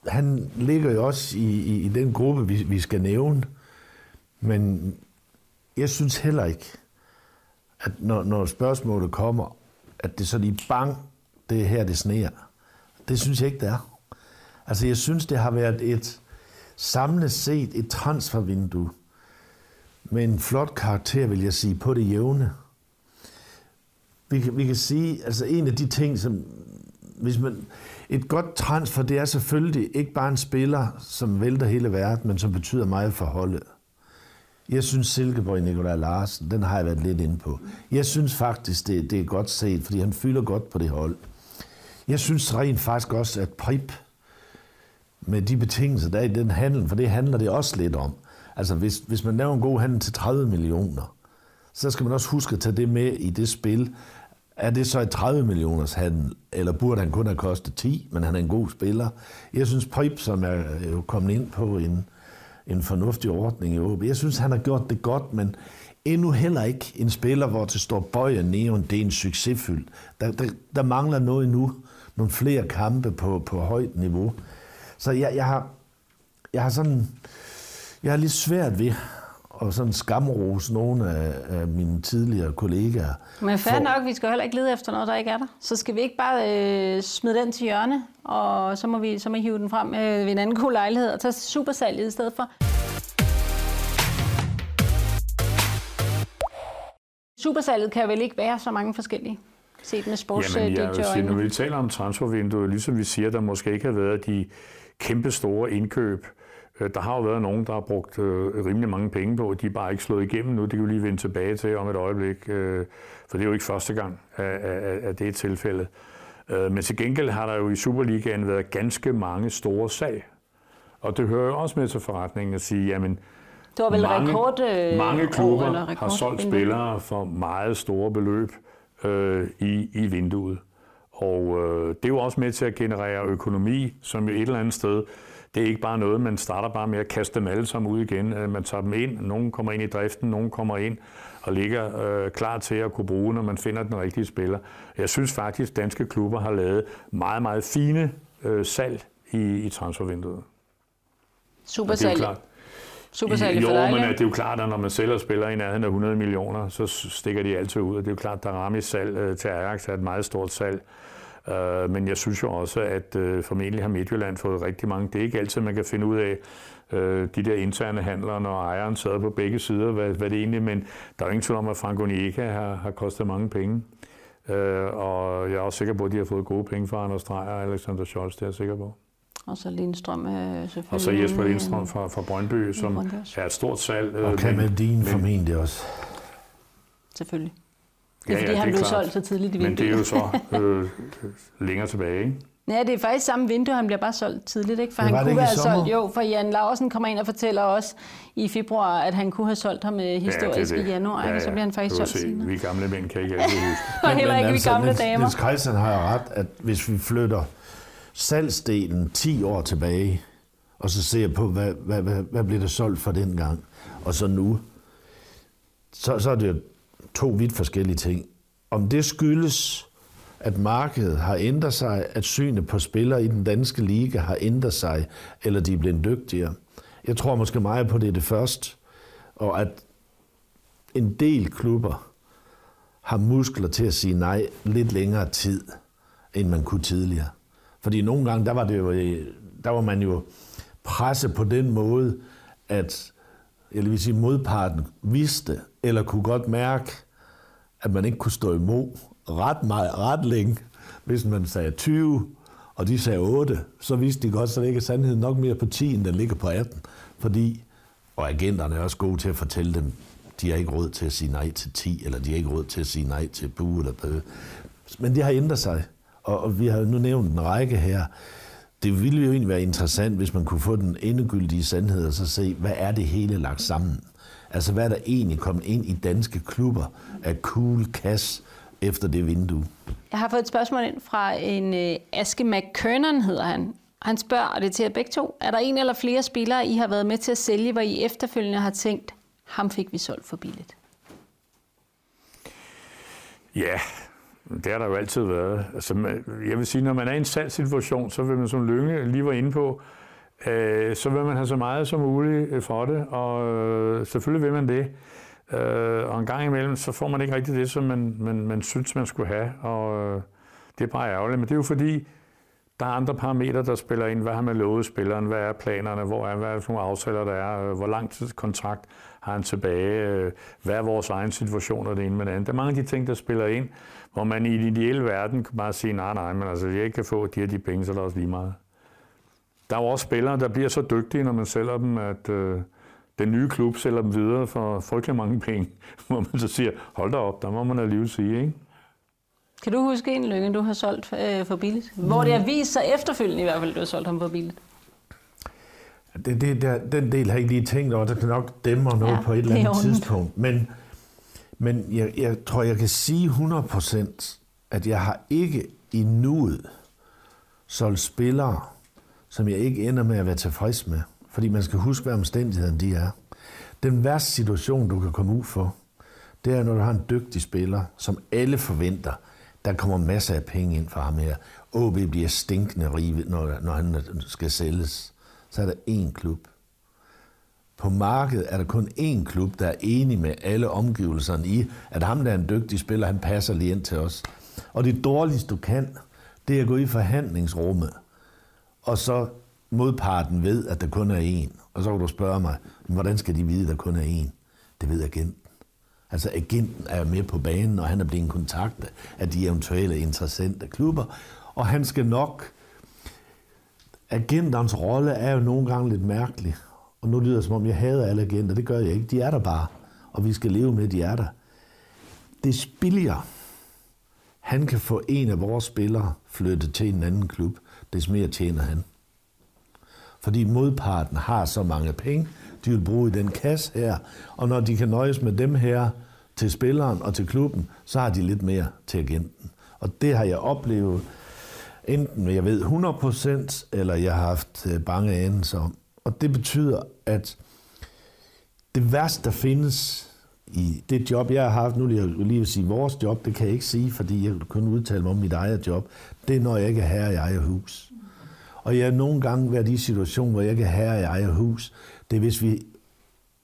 han ligger jo også i, i, i den gruppe, vi, vi skal nævne. Men jeg synes heller ikke, at når, når spørgsmålet kommer, at det så lige bang, det er her, det sneer. Det synes jeg ikke, det er. Altså, jeg synes, det har været et samlet set et transfervindue med en flot karakter, vil jeg sige, på det jævne. Vi vi kan sige, altså en af de ting, som hvis man, et godt transfer, det er selvfølgelig ikke bare en spiller, som vælter hele verden, men som betyder meget for holdet. Jeg synes Silkeborg Nikolaj Larsen, den har jeg været lidt inde på. Jeg synes faktisk, det, det er godt set, fordi han fylder godt på det hold. Jeg synes rent faktisk også, at Prip, med de betingelser, der er i den handel, for det handler det også lidt om. Altså, hvis, hvis man laver en god handel til 30 millioner, så skal man også huske at tage det med i det spil. Er det så et 30 millioners handel, eller burde han kun have kostet 10, men han er en god spiller? Jeg synes, Prip, som er jo kommet ind på en, en fornuftig ordning i OB. Jeg synes, han har gjort det godt, men endnu heller ikke en spiller, hvor til står bøj og neon, det er en succesfuld. Der, der, der mangler noget endnu. Nogle flere kampe på, på højt niveau. Så jeg, jeg, har, jeg har sådan... Jeg har lidt svært ved og sådan skamrose nogle af, af mine tidligere kollegaer. Men fair for... nok, vi skal heller ikke lede efter noget, der ikke er der. Så skal vi ikke bare øh, smide den til hjørne, og så må vi så må hive den frem øh, ved en anden god lejlighed og tage supersalget i stedet for. Supersalget kan vel ikke være så mange forskellige? set med sports Jamen, jeg vil sige, når vi taler om transfervinduet, ligesom vi siger, der måske ikke har været de kæmpe store indkøb, Øh, der har jo været nogen, der har brugt øh, rimelig mange penge på, de er bare ikke slået igennem nu. Det kan vi lige vende tilbage til om et øjeblik, øh, for det er jo ikke første gang, at, det er tilfældet. Øh, men til gengæld har der jo i Superligaen været ganske mange store sag. Og det hører jo også med til forretningen at sige, jamen, det var vel mange, rekord, øh, mange klubber rekord, har solgt spillere for meget store beløb øh, i, i vinduet. Og øh, det er jo også med til at generere økonomi, som jo et eller andet sted, det er ikke bare noget, man starter bare med at kaste dem alle sammen ud igen. Øh, man tager dem ind, nogen kommer ind i driften, nogen kommer ind og ligger øh, klar til at kunne bruge, når man finder den rigtige spiller. Jeg synes faktisk, at danske klubber har lavet meget, meget fine øh, salg i, i transfervinduet. Super salg. Super salg Jo, men det er jo klart, at når man sælger spiller i nærheden af 100 millioner, så stikker de altid ud. Og det er jo klart, at Ramis salg øh, til Ajax er et meget stort salg. Uh, men jeg synes jo også, at uh, formentlig har Midtjylland fået rigtig mange. Det er ikke altid, man kan finde ud af uh, de der interne handlere, når ejeren sad på begge sider, hvad, hvad det egentlig men der er ingen tvivl om, at Frank Onyeka har, har kostet mange penge. Uh, og jeg er også sikker på, at de har fået gode penge fra Anders Dreyer og Alexander Scholz, det er jeg sikker på. Og så Lindstrøm øh, selvfølgelig. Og så Jesper Lindstrøm fra, fra Brøndby, som er et stort salg. Og Kamaldin formentlig også. Selvfølgelig. Det er ja, fordi, ja, han blev solgt så tidligt i vinduet. Men det er jo så øh, længere tilbage, ikke? Ja, det er faktisk samme vindue, han bliver bare solgt tidligt, ikke? For han kunne være solgt, jo, for Jan Larsen kommer ind og fortæller os i februar, at han kunne have solgt ham historisk ja, det det. i januar, ja, ja. så bliver han faktisk solgt senere. Vi gamle mænd kan ikke altid huske. og heller ikke altså, vi gamle damer. Niels Christian har jo ret, at hvis vi flytter salgsdelen 10 år tilbage, og så ser på, hvad, hvad, hvad, hvad bliver der solgt for den gang, og så nu, så, så er det jo to vidt forskellige ting. Om det skyldes, at markedet har ændret sig, at synet på spillere i den danske liga har ændret sig, eller de er blevet dygtigere. Jeg tror måske meget på det det første, og at en del klubber har muskler til at sige nej lidt længere tid, end man kunne tidligere. Fordi nogle gange, der var, det jo, øh, der var man jo presset på den måde, at eller vil sige, modparten vidste, eller kunne godt mærke, at man ikke kunne stå imod ret, meget, ret længe. Hvis man sagde 20, og de sagde 8, så vidste de godt, så det ikke er sandheden nok mere på 10, end den ligger på 18. Fordi, og agenterne er også gode til at fortælle dem, de har ikke råd til at sige nej til 10, eller de har ikke råd til at sige nej til bu eller bøde. Men det har ændret sig, og, og vi har nu nævnt en række her. Det ville jo egentlig være interessant, hvis man kunne få den endegyldige sandhed og så se, hvad er det hele lagt sammen. Altså, hvad er der egentlig kommet ind i danske klubber af cool cash efter det vindue? Jeg har fået et spørgsmål ind fra en uh, Aske McKernan, hedder han. Han spørger, og det er til jer begge to, er der en eller flere spillere, I har været med til at sælge, hvor I efterfølgende har tænkt, ham fik vi solgt for billigt? Ja, det har der jo altid været. Altså, jeg vil sige, når man er i en salgssituation, så vil man som Lønge lige var inde på, øh, så vil man have så meget som muligt øh, for det, og øh, selvfølgelig vil man det. Øh, og en gang imellem, så får man ikke rigtig det, som man, man, man synes, man skulle have, og øh, det er bare ærgerligt. Men det er jo fordi, der er andre parametre, der spiller ind. Hvad har man lovet spilleren? Hvad er planerne? Hvor er, hvad er for nogle aftaler, der er? Øh, hvor lang tid kontrakt han tilbage? Øh, Hvad er vores egen situation og det ene med det andet? Der er mange af de ting, der spiller ind, hvor man i den ideelle verden kan bare sige, nej, nej, men altså, jeg ikke kan få de her de penge, så er der også lige meget. Der er jo også spillere, der bliver så dygtige, når man sælger dem, at øh, den nye klub sælger dem videre for frygtelig mange penge, hvor man så siger, hold da op, der må man alligevel sige, ikke? Kan du huske en lykke, du har solgt øh, for billigt? Hvor det har vist sig efterfølgende i hvert fald, du har solgt ham for billigt? Det, det, der, den del har jeg ikke lige tænkt over. Der kan nok dæmme noget ja, på et eller andet tidspunkt. Men, men jeg, jeg tror, jeg kan sige 100%, at jeg har ikke i nuet solgt spillere, som jeg ikke ender med at være tilfreds med. Fordi man skal huske, hvad omstændighederne de er. Den værste situation, du kan komme ud for, det er, når du har en dygtig spiller, som alle forventer, der kommer masser af penge ind for ham her. OB bliver stinkende rive, når, når han skal sælges. Så er der én klub. På markedet er der kun én klub, der er enig med alle omgivelserne i, at ham, der er en dygtig spiller, han passer lige ind til os. Og det dårligste, du kan, det er at gå i forhandlingsrummet, og så modparten ved, at der kun er én. Og så kan du spørge mig, hvordan skal de vide, at der kun er én? Det ved agenten. Altså agenten er med på banen, og han er blevet kontaktet af de eventuelle interessante klubber, og han skal nok... Agenternes rolle er jo nogle gange lidt mærkelig, og nu lyder det som om, jeg hader alle agenter. Det gør jeg ikke. De er der bare, og vi skal leve med, at de er der. Det spiller. Han kan få en af vores spillere flyttet til en anden klub, des mere tjener han. Fordi modparten har så mange penge, de vil bruge i den kasse her, og når de kan nøjes med dem her til spilleren og til klubben, så har de lidt mere til agenten. Og det har jeg oplevet, enten jeg ved 100%, eller jeg har haft øh, bange anelser om. Og det betyder, at det værste, der findes i det job, jeg har haft, nu vil jeg lige sige vores job, det kan jeg ikke sige, fordi jeg kun udtale mig om mit eget job, det er, når jeg ikke er herre i eget hus. Og jeg har nogle gange været i situation, hvor jeg ikke er herre i eget hus. Det er, hvis vi,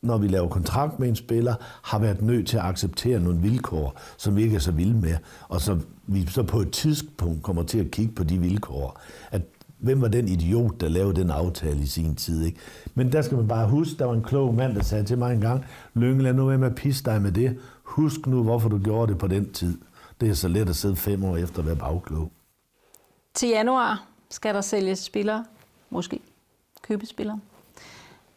når vi laver kontrakt med en spiller, har været nødt til at acceptere nogle vilkår, som vi ikke er så vilde med, og så vi så på et tidspunkt kommer til at kigge på de vilkår. At hvem var den idiot, der lavede den aftale i sin tid? Ikke? Men der skal man bare huske, der var en klog mand, der sagde til mig en gang, Lyngel, lad nu være med at pisse dig med det. Husk nu, hvorfor du gjorde det på den tid. Det er så let at sidde fem år efter at være bagklog. Til januar skal der sælges spillere, måske købespillere.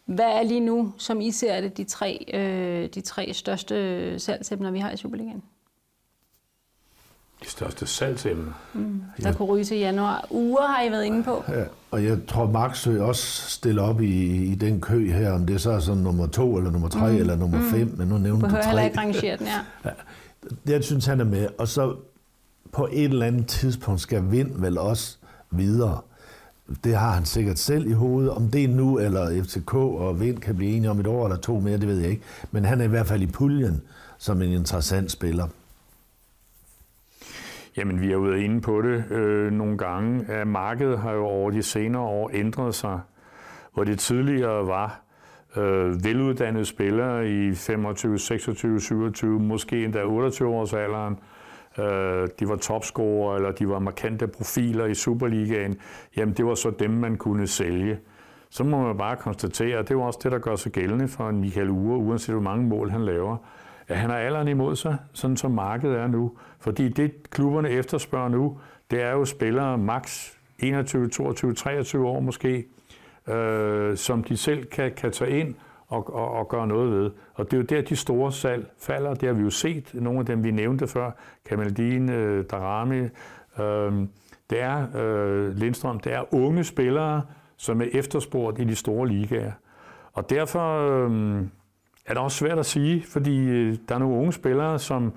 Hvad er lige nu, som I ser det, de tre, øh, de tre største salgsemner, vi har i Superligaen? De største salgsemner? Mm, der ja. kunne ryge til januar. Uger har I været inde på. Ja, og jeg tror, Maxø også stiller op i, i den kø her, om det så er sådan nummer to, eller nummer tre, mm. eller nummer mm. fem, men nu nævner du tre. Du heller ikke rangere den, ja. ja. Det synes han er med. Og så på et eller andet tidspunkt skal Vind vel også videre. Det har han sikkert selv i hovedet. Om det er nu, eller FCK og Vind kan blive enige om et år eller to mere, det ved jeg ikke. Men han er i hvert fald i puljen som en interessant spiller. Jamen, vi er ude inde på det øh, nogle gange. At markedet har jo over de senere år ændret sig. Hvor det tidligere var øh, veluddannede spillere i 25, 26, 27, måske endda 28 års alderen, øh, Øh, de var topscorer, eller de var markante profiler i Superligaen, jamen det var så dem, man kunne sælge. Så må man bare konstatere, at det er også det, der gør sig gældende for en Michael Ure, uanset hvor mange mål han laver, at han har alderen imod sig, sådan som markedet er nu. Fordi det, klubberne efterspørger nu, det er jo spillere max 21, 22, 23 år måske, øh, som de selv kan, kan tage ind og, og, og gøre noget ved. Og det er jo der, de store salg falder. Det har vi jo set. Nogle af dem, vi nævnte før, Kamaldin, øh, Darami, øh, det er øh, Lindstrøm, det er unge spillere, som er efterspurgt i de store ligaer. Og derfor øh, er det også svært at sige, fordi øh, der er nogle unge spillere, som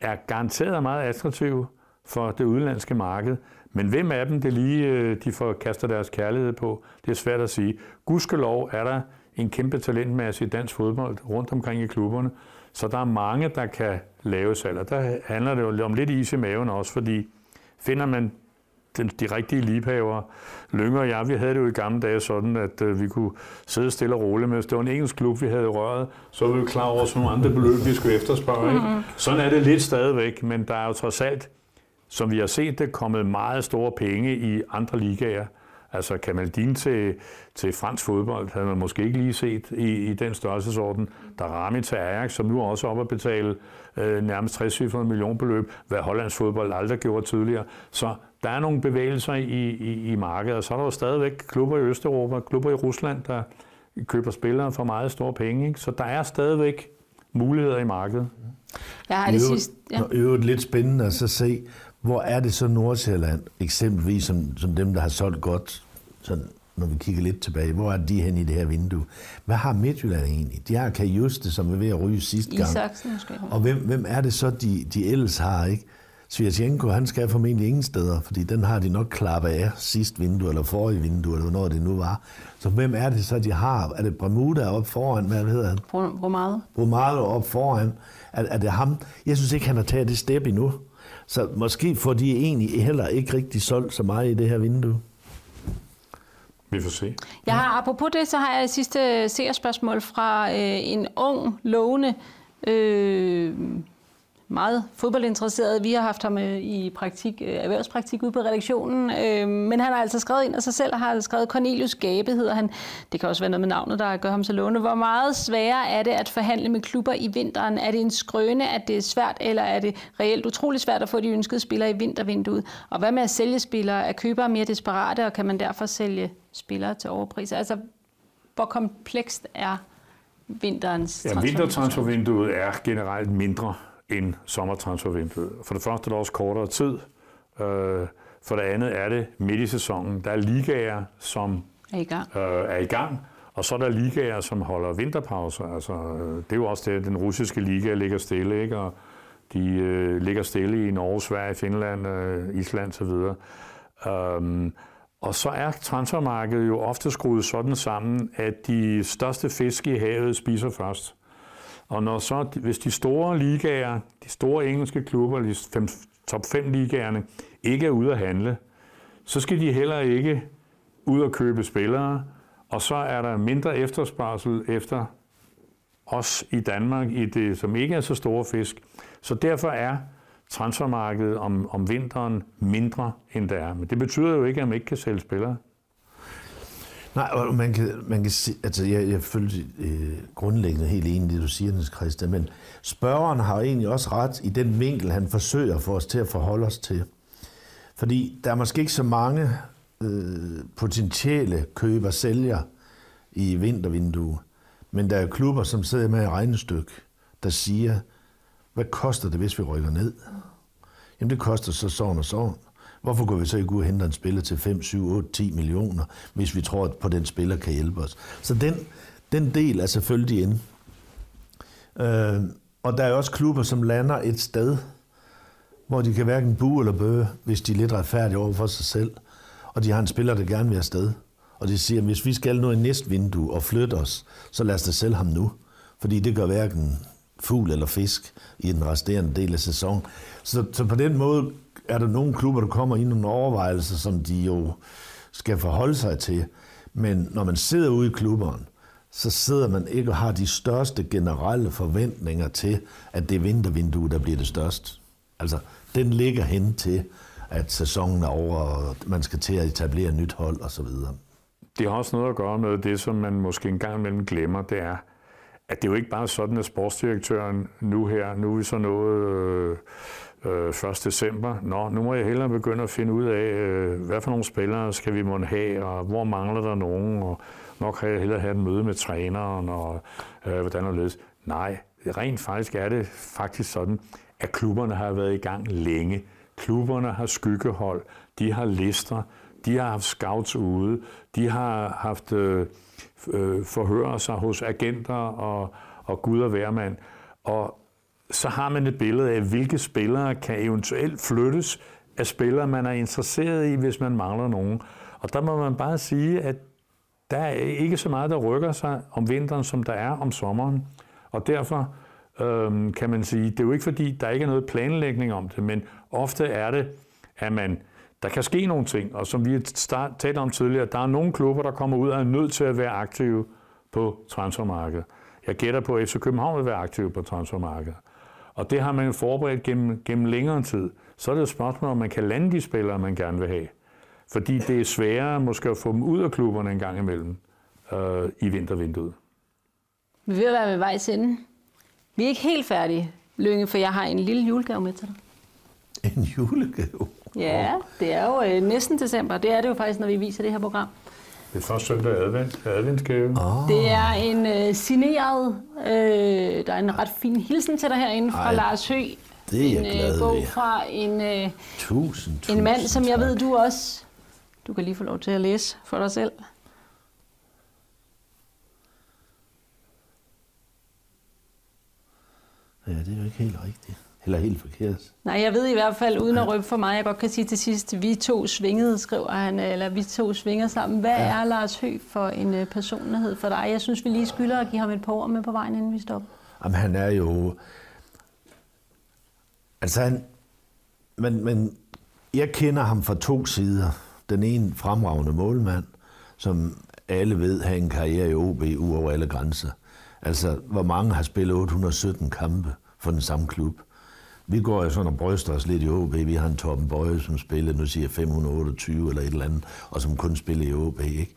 er garanteret meget attraktive for det udenlandske marked. Men hvem af dem det lige, øh, de får kaster deres kærlighed på, det er svært at sige. Gudskelov er der en kæmpe talentmasse i dansk fodbold rundt omkring i klubberne. Så der er mange, der kan lave salg. Og der handler det jo om lidt is i maven også, fordi finder man den, de rigtige liebhaver. Lynger og jeg, vi havde det jo i gamle dage sådan, at øh, vi kunne sidde stille og roligt med. Hvis det var en engelsk klub, vi havde røret, så var vi klar over sådan nogle andre beløb, vi skulle efterspørge. Ikke? Mm-hmm. Sådan er det lidt stadigvæk, men der er jo trods alt, som vi har set det, kommet meget store penge i andre ligaer. Altså Kamaldin til, til fransk fodbold havde man måske ikke lige set i, i den størrelsesorden. Der Rami til Ajax, som nu også er oppe at betale øh, nærmest 60 millionbeløb, hvad Hollands fodbold aldrig gjorde tidligere. Så der er nogle bevægelser i, i, i markedet, og så er der jo stadigvæk klubber i Østeuropa, klubber i Rusland, der køber spillere for meget store penge. Ikke? Så der er stadigvæk muligheder i markedet. Jeg har det sidste. Ja. Det er lidt spændende at så se, hvor er det så Nordsjælland, eksempelvis som, som dem, der har solgt godt, sådan, når vi kigger lidt tilbage, hvor er de hen i det her vindue? Hvad har Midtjylland egentlig? De har Kajuste, som er ved at ryge sidste gang. Isaksen måske. Og hvem, hvem er det så, de, de ellers har, ikke? Svirchenko, han skal formentlig ingen steder, fordi den har de nok klappet af sidst vindue, eller forrige vindue, eller hvornår det nu var. Så hvem er det så, de har? Er det Bermuda op foran? Hvad hedder han? Bromado. Bromado op foran. Er, er det ham? Jeg synes ikke, han har taget det step endnu. Så måske får de egentlig heller ikke rigtig solgt så meget i det her vindue. Vi får se. Jeg har, apropos det, så har jeg et sidste seerspørgsmål fra øh, en ung, lovende øh, meget fodboldinteresseret. Vi har haft ham øh, i praktik, øh, erhvervspraktik ude på redaktionen, øh, men han har altså skrevet ind af sig selv og har skrevet Cornelius Gabe, hedder han. Det kan også være noget med navnet, der gør ham så låne. Hvor meget sværere er det at forhandle med klubber i vinteren? Er det en skrøne, at det er svært, eller er det reelt utrolig svært at få de ønskede spillere i vintervinduet? Og hvad med at sælge spillere? Er købere mere desperate, og kan man derfor sælge spillere til overpriser? Altså, hvor komplekst er vinterens ja, vintertransfervinduet er generelt mindre end sommertransfervinduet. For det første er der også kortere tid. Øh, for det andet er det midt i sæsonen. Der er ligaer, som er i gang. Øh, er i gang og så er der ligaer, som holder vinterpauser. Altså, øh, det er jo også det, at den russiske liga ligger stille, ikke? Og De øh, ligger stille i Norge, Sverige, Finland, øh, Island osv. Um, og så er transfermarkedet jo ofte skruet sådan sammen, at de største fisk i havet spiser først. Og når så, hvis de store ligaer, de store engelske klubber, de fem, top 5 ligaerne, ikke er ude at handle, så skal de heller ikke ud og købe spillere, og så er der mindre efterspørgsel efter os i Danmark, i det, som ikke er så store fisk. Så derfor er transfermarkedet om, om vinteren mindre, end det er. Men det betyder jo ikke, at man ikke kan sælge spillere. Nej, og man kan, man kan se, altså jeg, jeg føler øh, grundlæggende helt enig i det, du siger, Niels Christian, men spørgeren har jo egentlig også ret i den vinkel, han forsøger for os til at forholde os til. Fordi der er måske ikke så mange øh, potentielle køber og sælger i vintervinduet, men der er klubber, som sidder med et regnestykke, der siger, hvad koster det, hvis vi rykker ned? Jamen det koster så sådan og sådan. Hvorfor går vi så ikke ud og henter en spiller til 5, 7, 8, 10 millioner, hvis vi tror, at på den spiller kan hjælpe os? Så den, den del er selvfølgelig inde. Øh, og der er også klubber, som lander et sted, hvor de kan hverken bu eller bøge, hvis de er lidt retfærdige over for sig selv. Og de har en spiller, der gerne vil afsted. Og de siger, at hvis vi skal nå i næste vindue og flytte os, så lad os da sælge ham nu. Fordi det gør hverken fugl eller fisk i den resterende del af sæsonen. Så, så på den måde er der nogle klubber, der kommer i nogle overvejelser, som de jo skal forholde sig til. Men når man sidder ude i klubberen, så sidder man ikke og har de største generelle forventninger til, at det er vintervindue, der bliver det største. Altså, den ligger hen til, at sæsonen er over, og man skal til at etablere et nyt hold osv. Det har også noget at gøre med det, som man måske en gang imellem glemmer, det er, at det er jo ikke bare sådan, at sportsdirektøren nu her, nu er vi så noget øh, Øh, 1. December, nå, nu må jeg hellere begynde at finde ud af, øh, hvad for nogle spillere skal vi måtte have, og hvor mangler der nogen, og nok kan jeg hellere have et møde med træneren, og øh, hvordan og ledes. Nej, rent faktisk er det faktisk sådan, at klubberne har været i gang længe. Klubberne har skyggehold, de har lister, de har haft scouts ude, de har haft øh, øh forhører sig hos agenter og, og Gud og værmand. Og så har man et billede af, hvilke spillere kan eventuelt flyttes af spillere, man er interesseret i, hvis man mangler nogen. Og der må man bare sige, at der er ikke så meget, der rykker sig om vinteren, som der er om sommeren. Og derfor øhm, kan man sige, det er jo ikke fordi, der ikke er noget planlægning om det, men ofte er det, at man der kan ske nogle ting, og som vi har talt om tidligere, der er nogle klubber, der kommer ud og er nødt til at være aktive på transfermarkedet. Jeg gætter på, at FC København vil være aktiv på transfermarkedet. Og det har man jo forberedt gennem, gennem længere tid. Så er det et spørgsmål, om man kan lande de spillere, man gerne vil have. Fordi det er sværere måske at få dem ud af klubberne en gang imellem øh, i vintervinduet. Vi vil være ved vejs ende. Vi er ikke helt færdige, Lønge, for jeg har en lille julegave med til dig. En julegave? Ja, det er jo øh, næsten december. Det er det jo faktisk, når vi viser det her program. Det er første søndag advent, adventsgave. Oh. Det er en øh, signeret, øh, der er en ret fin hilsen til dig herinde fra Ej, Lars Hø. Det er jeg en øh, bog fra en, øh, tusind, tusind en mand, som jeg ved, du også... Du kan lige få lov til at læse for dig selv. Ja, det er jo ikke helt rigtigt. Eller helt forkert. Nej, jeg ved i hvert fald, uden at røbe for mig, jeg godt kan sige til sidst, vi to svingede, skriver han, eller vi to svinger sammen. Hvad ja. er Lars Høgh for en øh, personlighed for dig? Jeg synes, vi lige skylder at give ham et par ord med på vejen, inden vi stopper. Jamen, han er jo... Altså, han... Men, men jeg kender ham fra to sider. Den ene fremragende målmand, som alle ved har en karriere i OB ud over alle grænser. Altså, hvor mange har spillet 817 kampe for den samme klub. Vi går jo sådan og bryster os lidt i OB. Vi har en Torben Bøje, som spiller, nu siger 528 eller et eller andet, og som kun spiller i OB, ikke?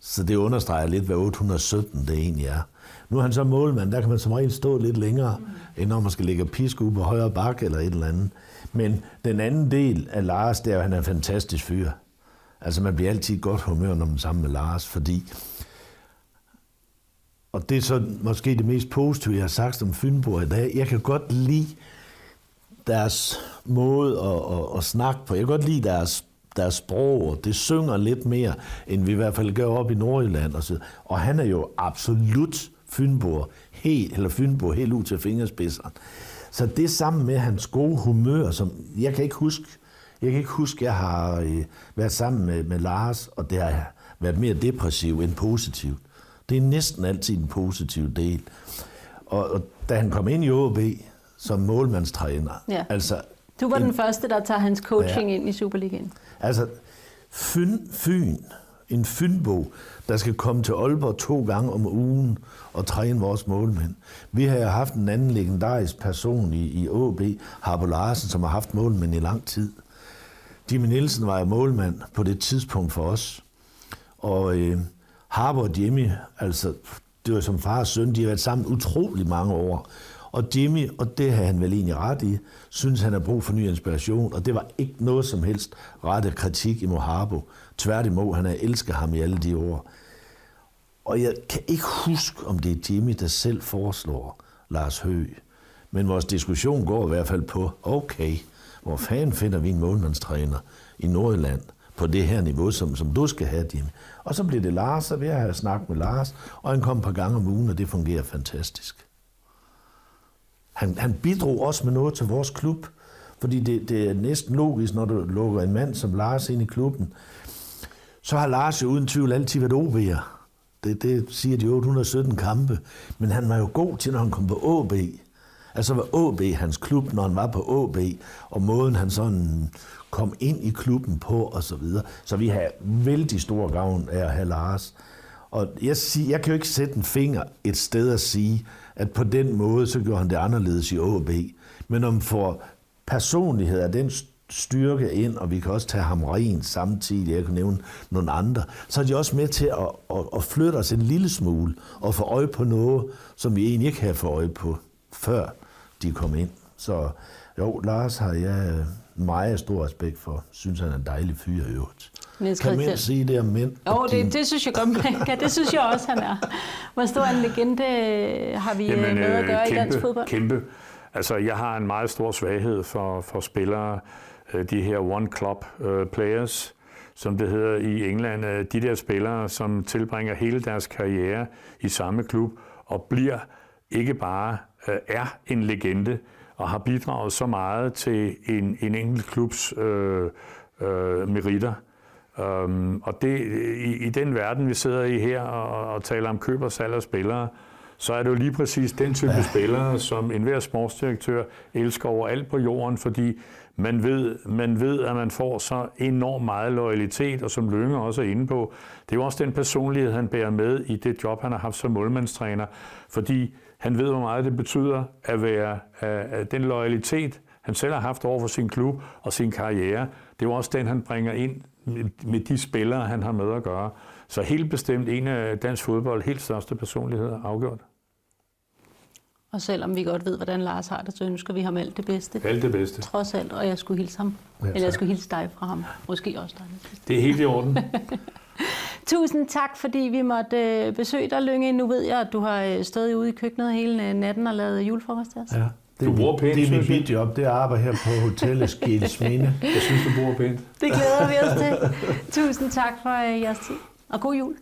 Så det understreger lidt, hvad 817 det egentlig er. Nu er han så målmand, der kan man som regel stå lidt længere, end når man skal lægge pisk ud på højre bak eller et eller andet. Men den anden del af Lars, det er at han er en fantastisk fyr. Altså man bliver altid godt humør, når man er sammen med Lars, fordi og det er så måske det mest positive, jeg har sagt om Fynborg i dag. Jeg kan godt lide deres måde at, at, at snakke på. Jeg kan godt lide deres, deres sprog, det synger lidt mere, end vi i hvert fald gør op i Nordjylland. Og, så. og han er jo absolut Fynborg, helt, eller Fynborg helt ud til fingerspidserne. Så det sammen med hans gode humør, som jeg kan ikke huske, jeg kan ikke huske, jeg har øh, været sammen med, med Lars, og det har været mere depressiv end positivt. Det er næsten altid en positiv del. Og, og da han kom ind i OB som målmandstræner, ja. altså... Du var en, den første, der tager hans coaching ja, ind i Superligaen. Altså, Fyn, Fyn, en Fynbo, der skal komme til Aalborg to gange om ugen og træne vores målmænd. Vi har haft en anden legendarisk person i, i AB, Harbo Larsen, som har haft målmænd i lang tid. Jimmy Nielsen var jo målmand på det tidspunkt for os. Og øh, Harbo og Jimmy, altså det var som far og søn, de har været sammen utrolig mange år. Og Jimmy, og det har han vel egentlig ret i, synes han har brug for ny inspiration, og det var ikke noget som helst rette kritik i Mohabo. Tværtimod, han har elsket ham i alle de år. Og jeg kan ikke huske, om det er Jimmy, der selv foreslår Lars Høgh. Men vores diskussion går i hvert fald på, okay, hvor fanden finder vi en målmandstræner i Nordjylland på det her niveau, som, som du skal have, Jimmy? Og så bliver det Lars, og vi har snakket med Lars, og han kom et par gange om ugen, og det fungerer fantastisk. Han, han bidrog også med noget til vores klub, fordi det, det er næsten logisk, når du lukker en mand som Lars ind i klubben, så har Lars jo uden tvivl altid været OB'er. Det, det siger de 817 kampe. Men han var jo god til, når han kom på OB. Altså var OB hans klub, når han var på OB, og måden han sådan kom ind i klubben på og så videre. Så vi har vældig stor gavn af at have Lars. Og jeg, siger, jeg kan jo ikke sætte en finger et sted og sige, at at på den måde, så gjorde han det anderledes i AB. Men om for personlighed af den styrke ind, og vi kan også tage ham ren samtidig, jeg kan nævne nogle andre, så er de også med til at, at, at flytte os en lille smule og få øje på noget, som vi egentlig ikke havde fået øje på, før de kom ind. Så jo, Lars har jeg meget stor respekt for. Synes, han er en dejlig fyr i øvrigt. Kan man sige det om mænd? Jo, det, det synes jeg godt, man kan. Det synes jeg også, han er. Hvor stor en legende har vi Jamen, med at gøre kæmpe, i dansk fodbold? Kæmpe. Altså, jeg har en meget stor svaghed for, for spillere, Øh, de her one club øh, players, som det hedder i England, øh, de der spillere, som tilbringer hele deres karriere i samme klub og bliver ikke bare er en legende og har bidraget så meget til en, en enkelt klubs øh, øh, meritter. Um, og det, i, i den verden, vi sidder i her og, og taler om køb og salg af spillere, så er det jo lige præcis den type ja. spillere, som enhver sportsdirektør elsker overalt på jorden, fordi man ved, man ved, at man får så enormt meget loyalitet, og som Lønge også er inde på, det er jo også den personlighed, han bærer med i det job, han har haft som målmandstræner, fordi han ved, hvor meget det betyder at være at den loyalitet, han selv har haft over for sin klub og sin karriere. Det er jo også den, han bringer ind med de spillere, han har med at gøre. Så helt bestemt en af dansk fodbold helt største personligheder afgjort. Og selvom vi godt ved, hvordan Lars har det, så ønsker vi ham alt det bedste. Alt det bedste. Trods alt, og jeg skulle hilse ham. Ja, Eller jeg skulle hilse dig fra ham. Måske også dig. Det er helt i orden. Tusind tak, fordi vi måtte øh, besøge dig, Lønge. Nu ved jeg, at du har øh, stået ude i køkkenet hele øh, natten og lavet julefrokost til os. Ja. Det, du bruger pænt, det er mit job, det er at arbejde her på hotellet Skilsminde. Jeg synes, du bruger pænt. Det glæder vi os til. Tusind tak for jeres tid. Og god jul.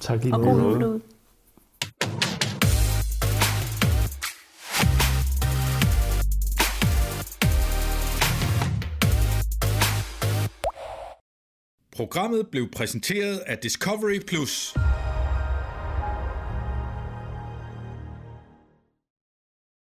Tak lige Og god jul Programmet blev præsenteret af Discovery Plus.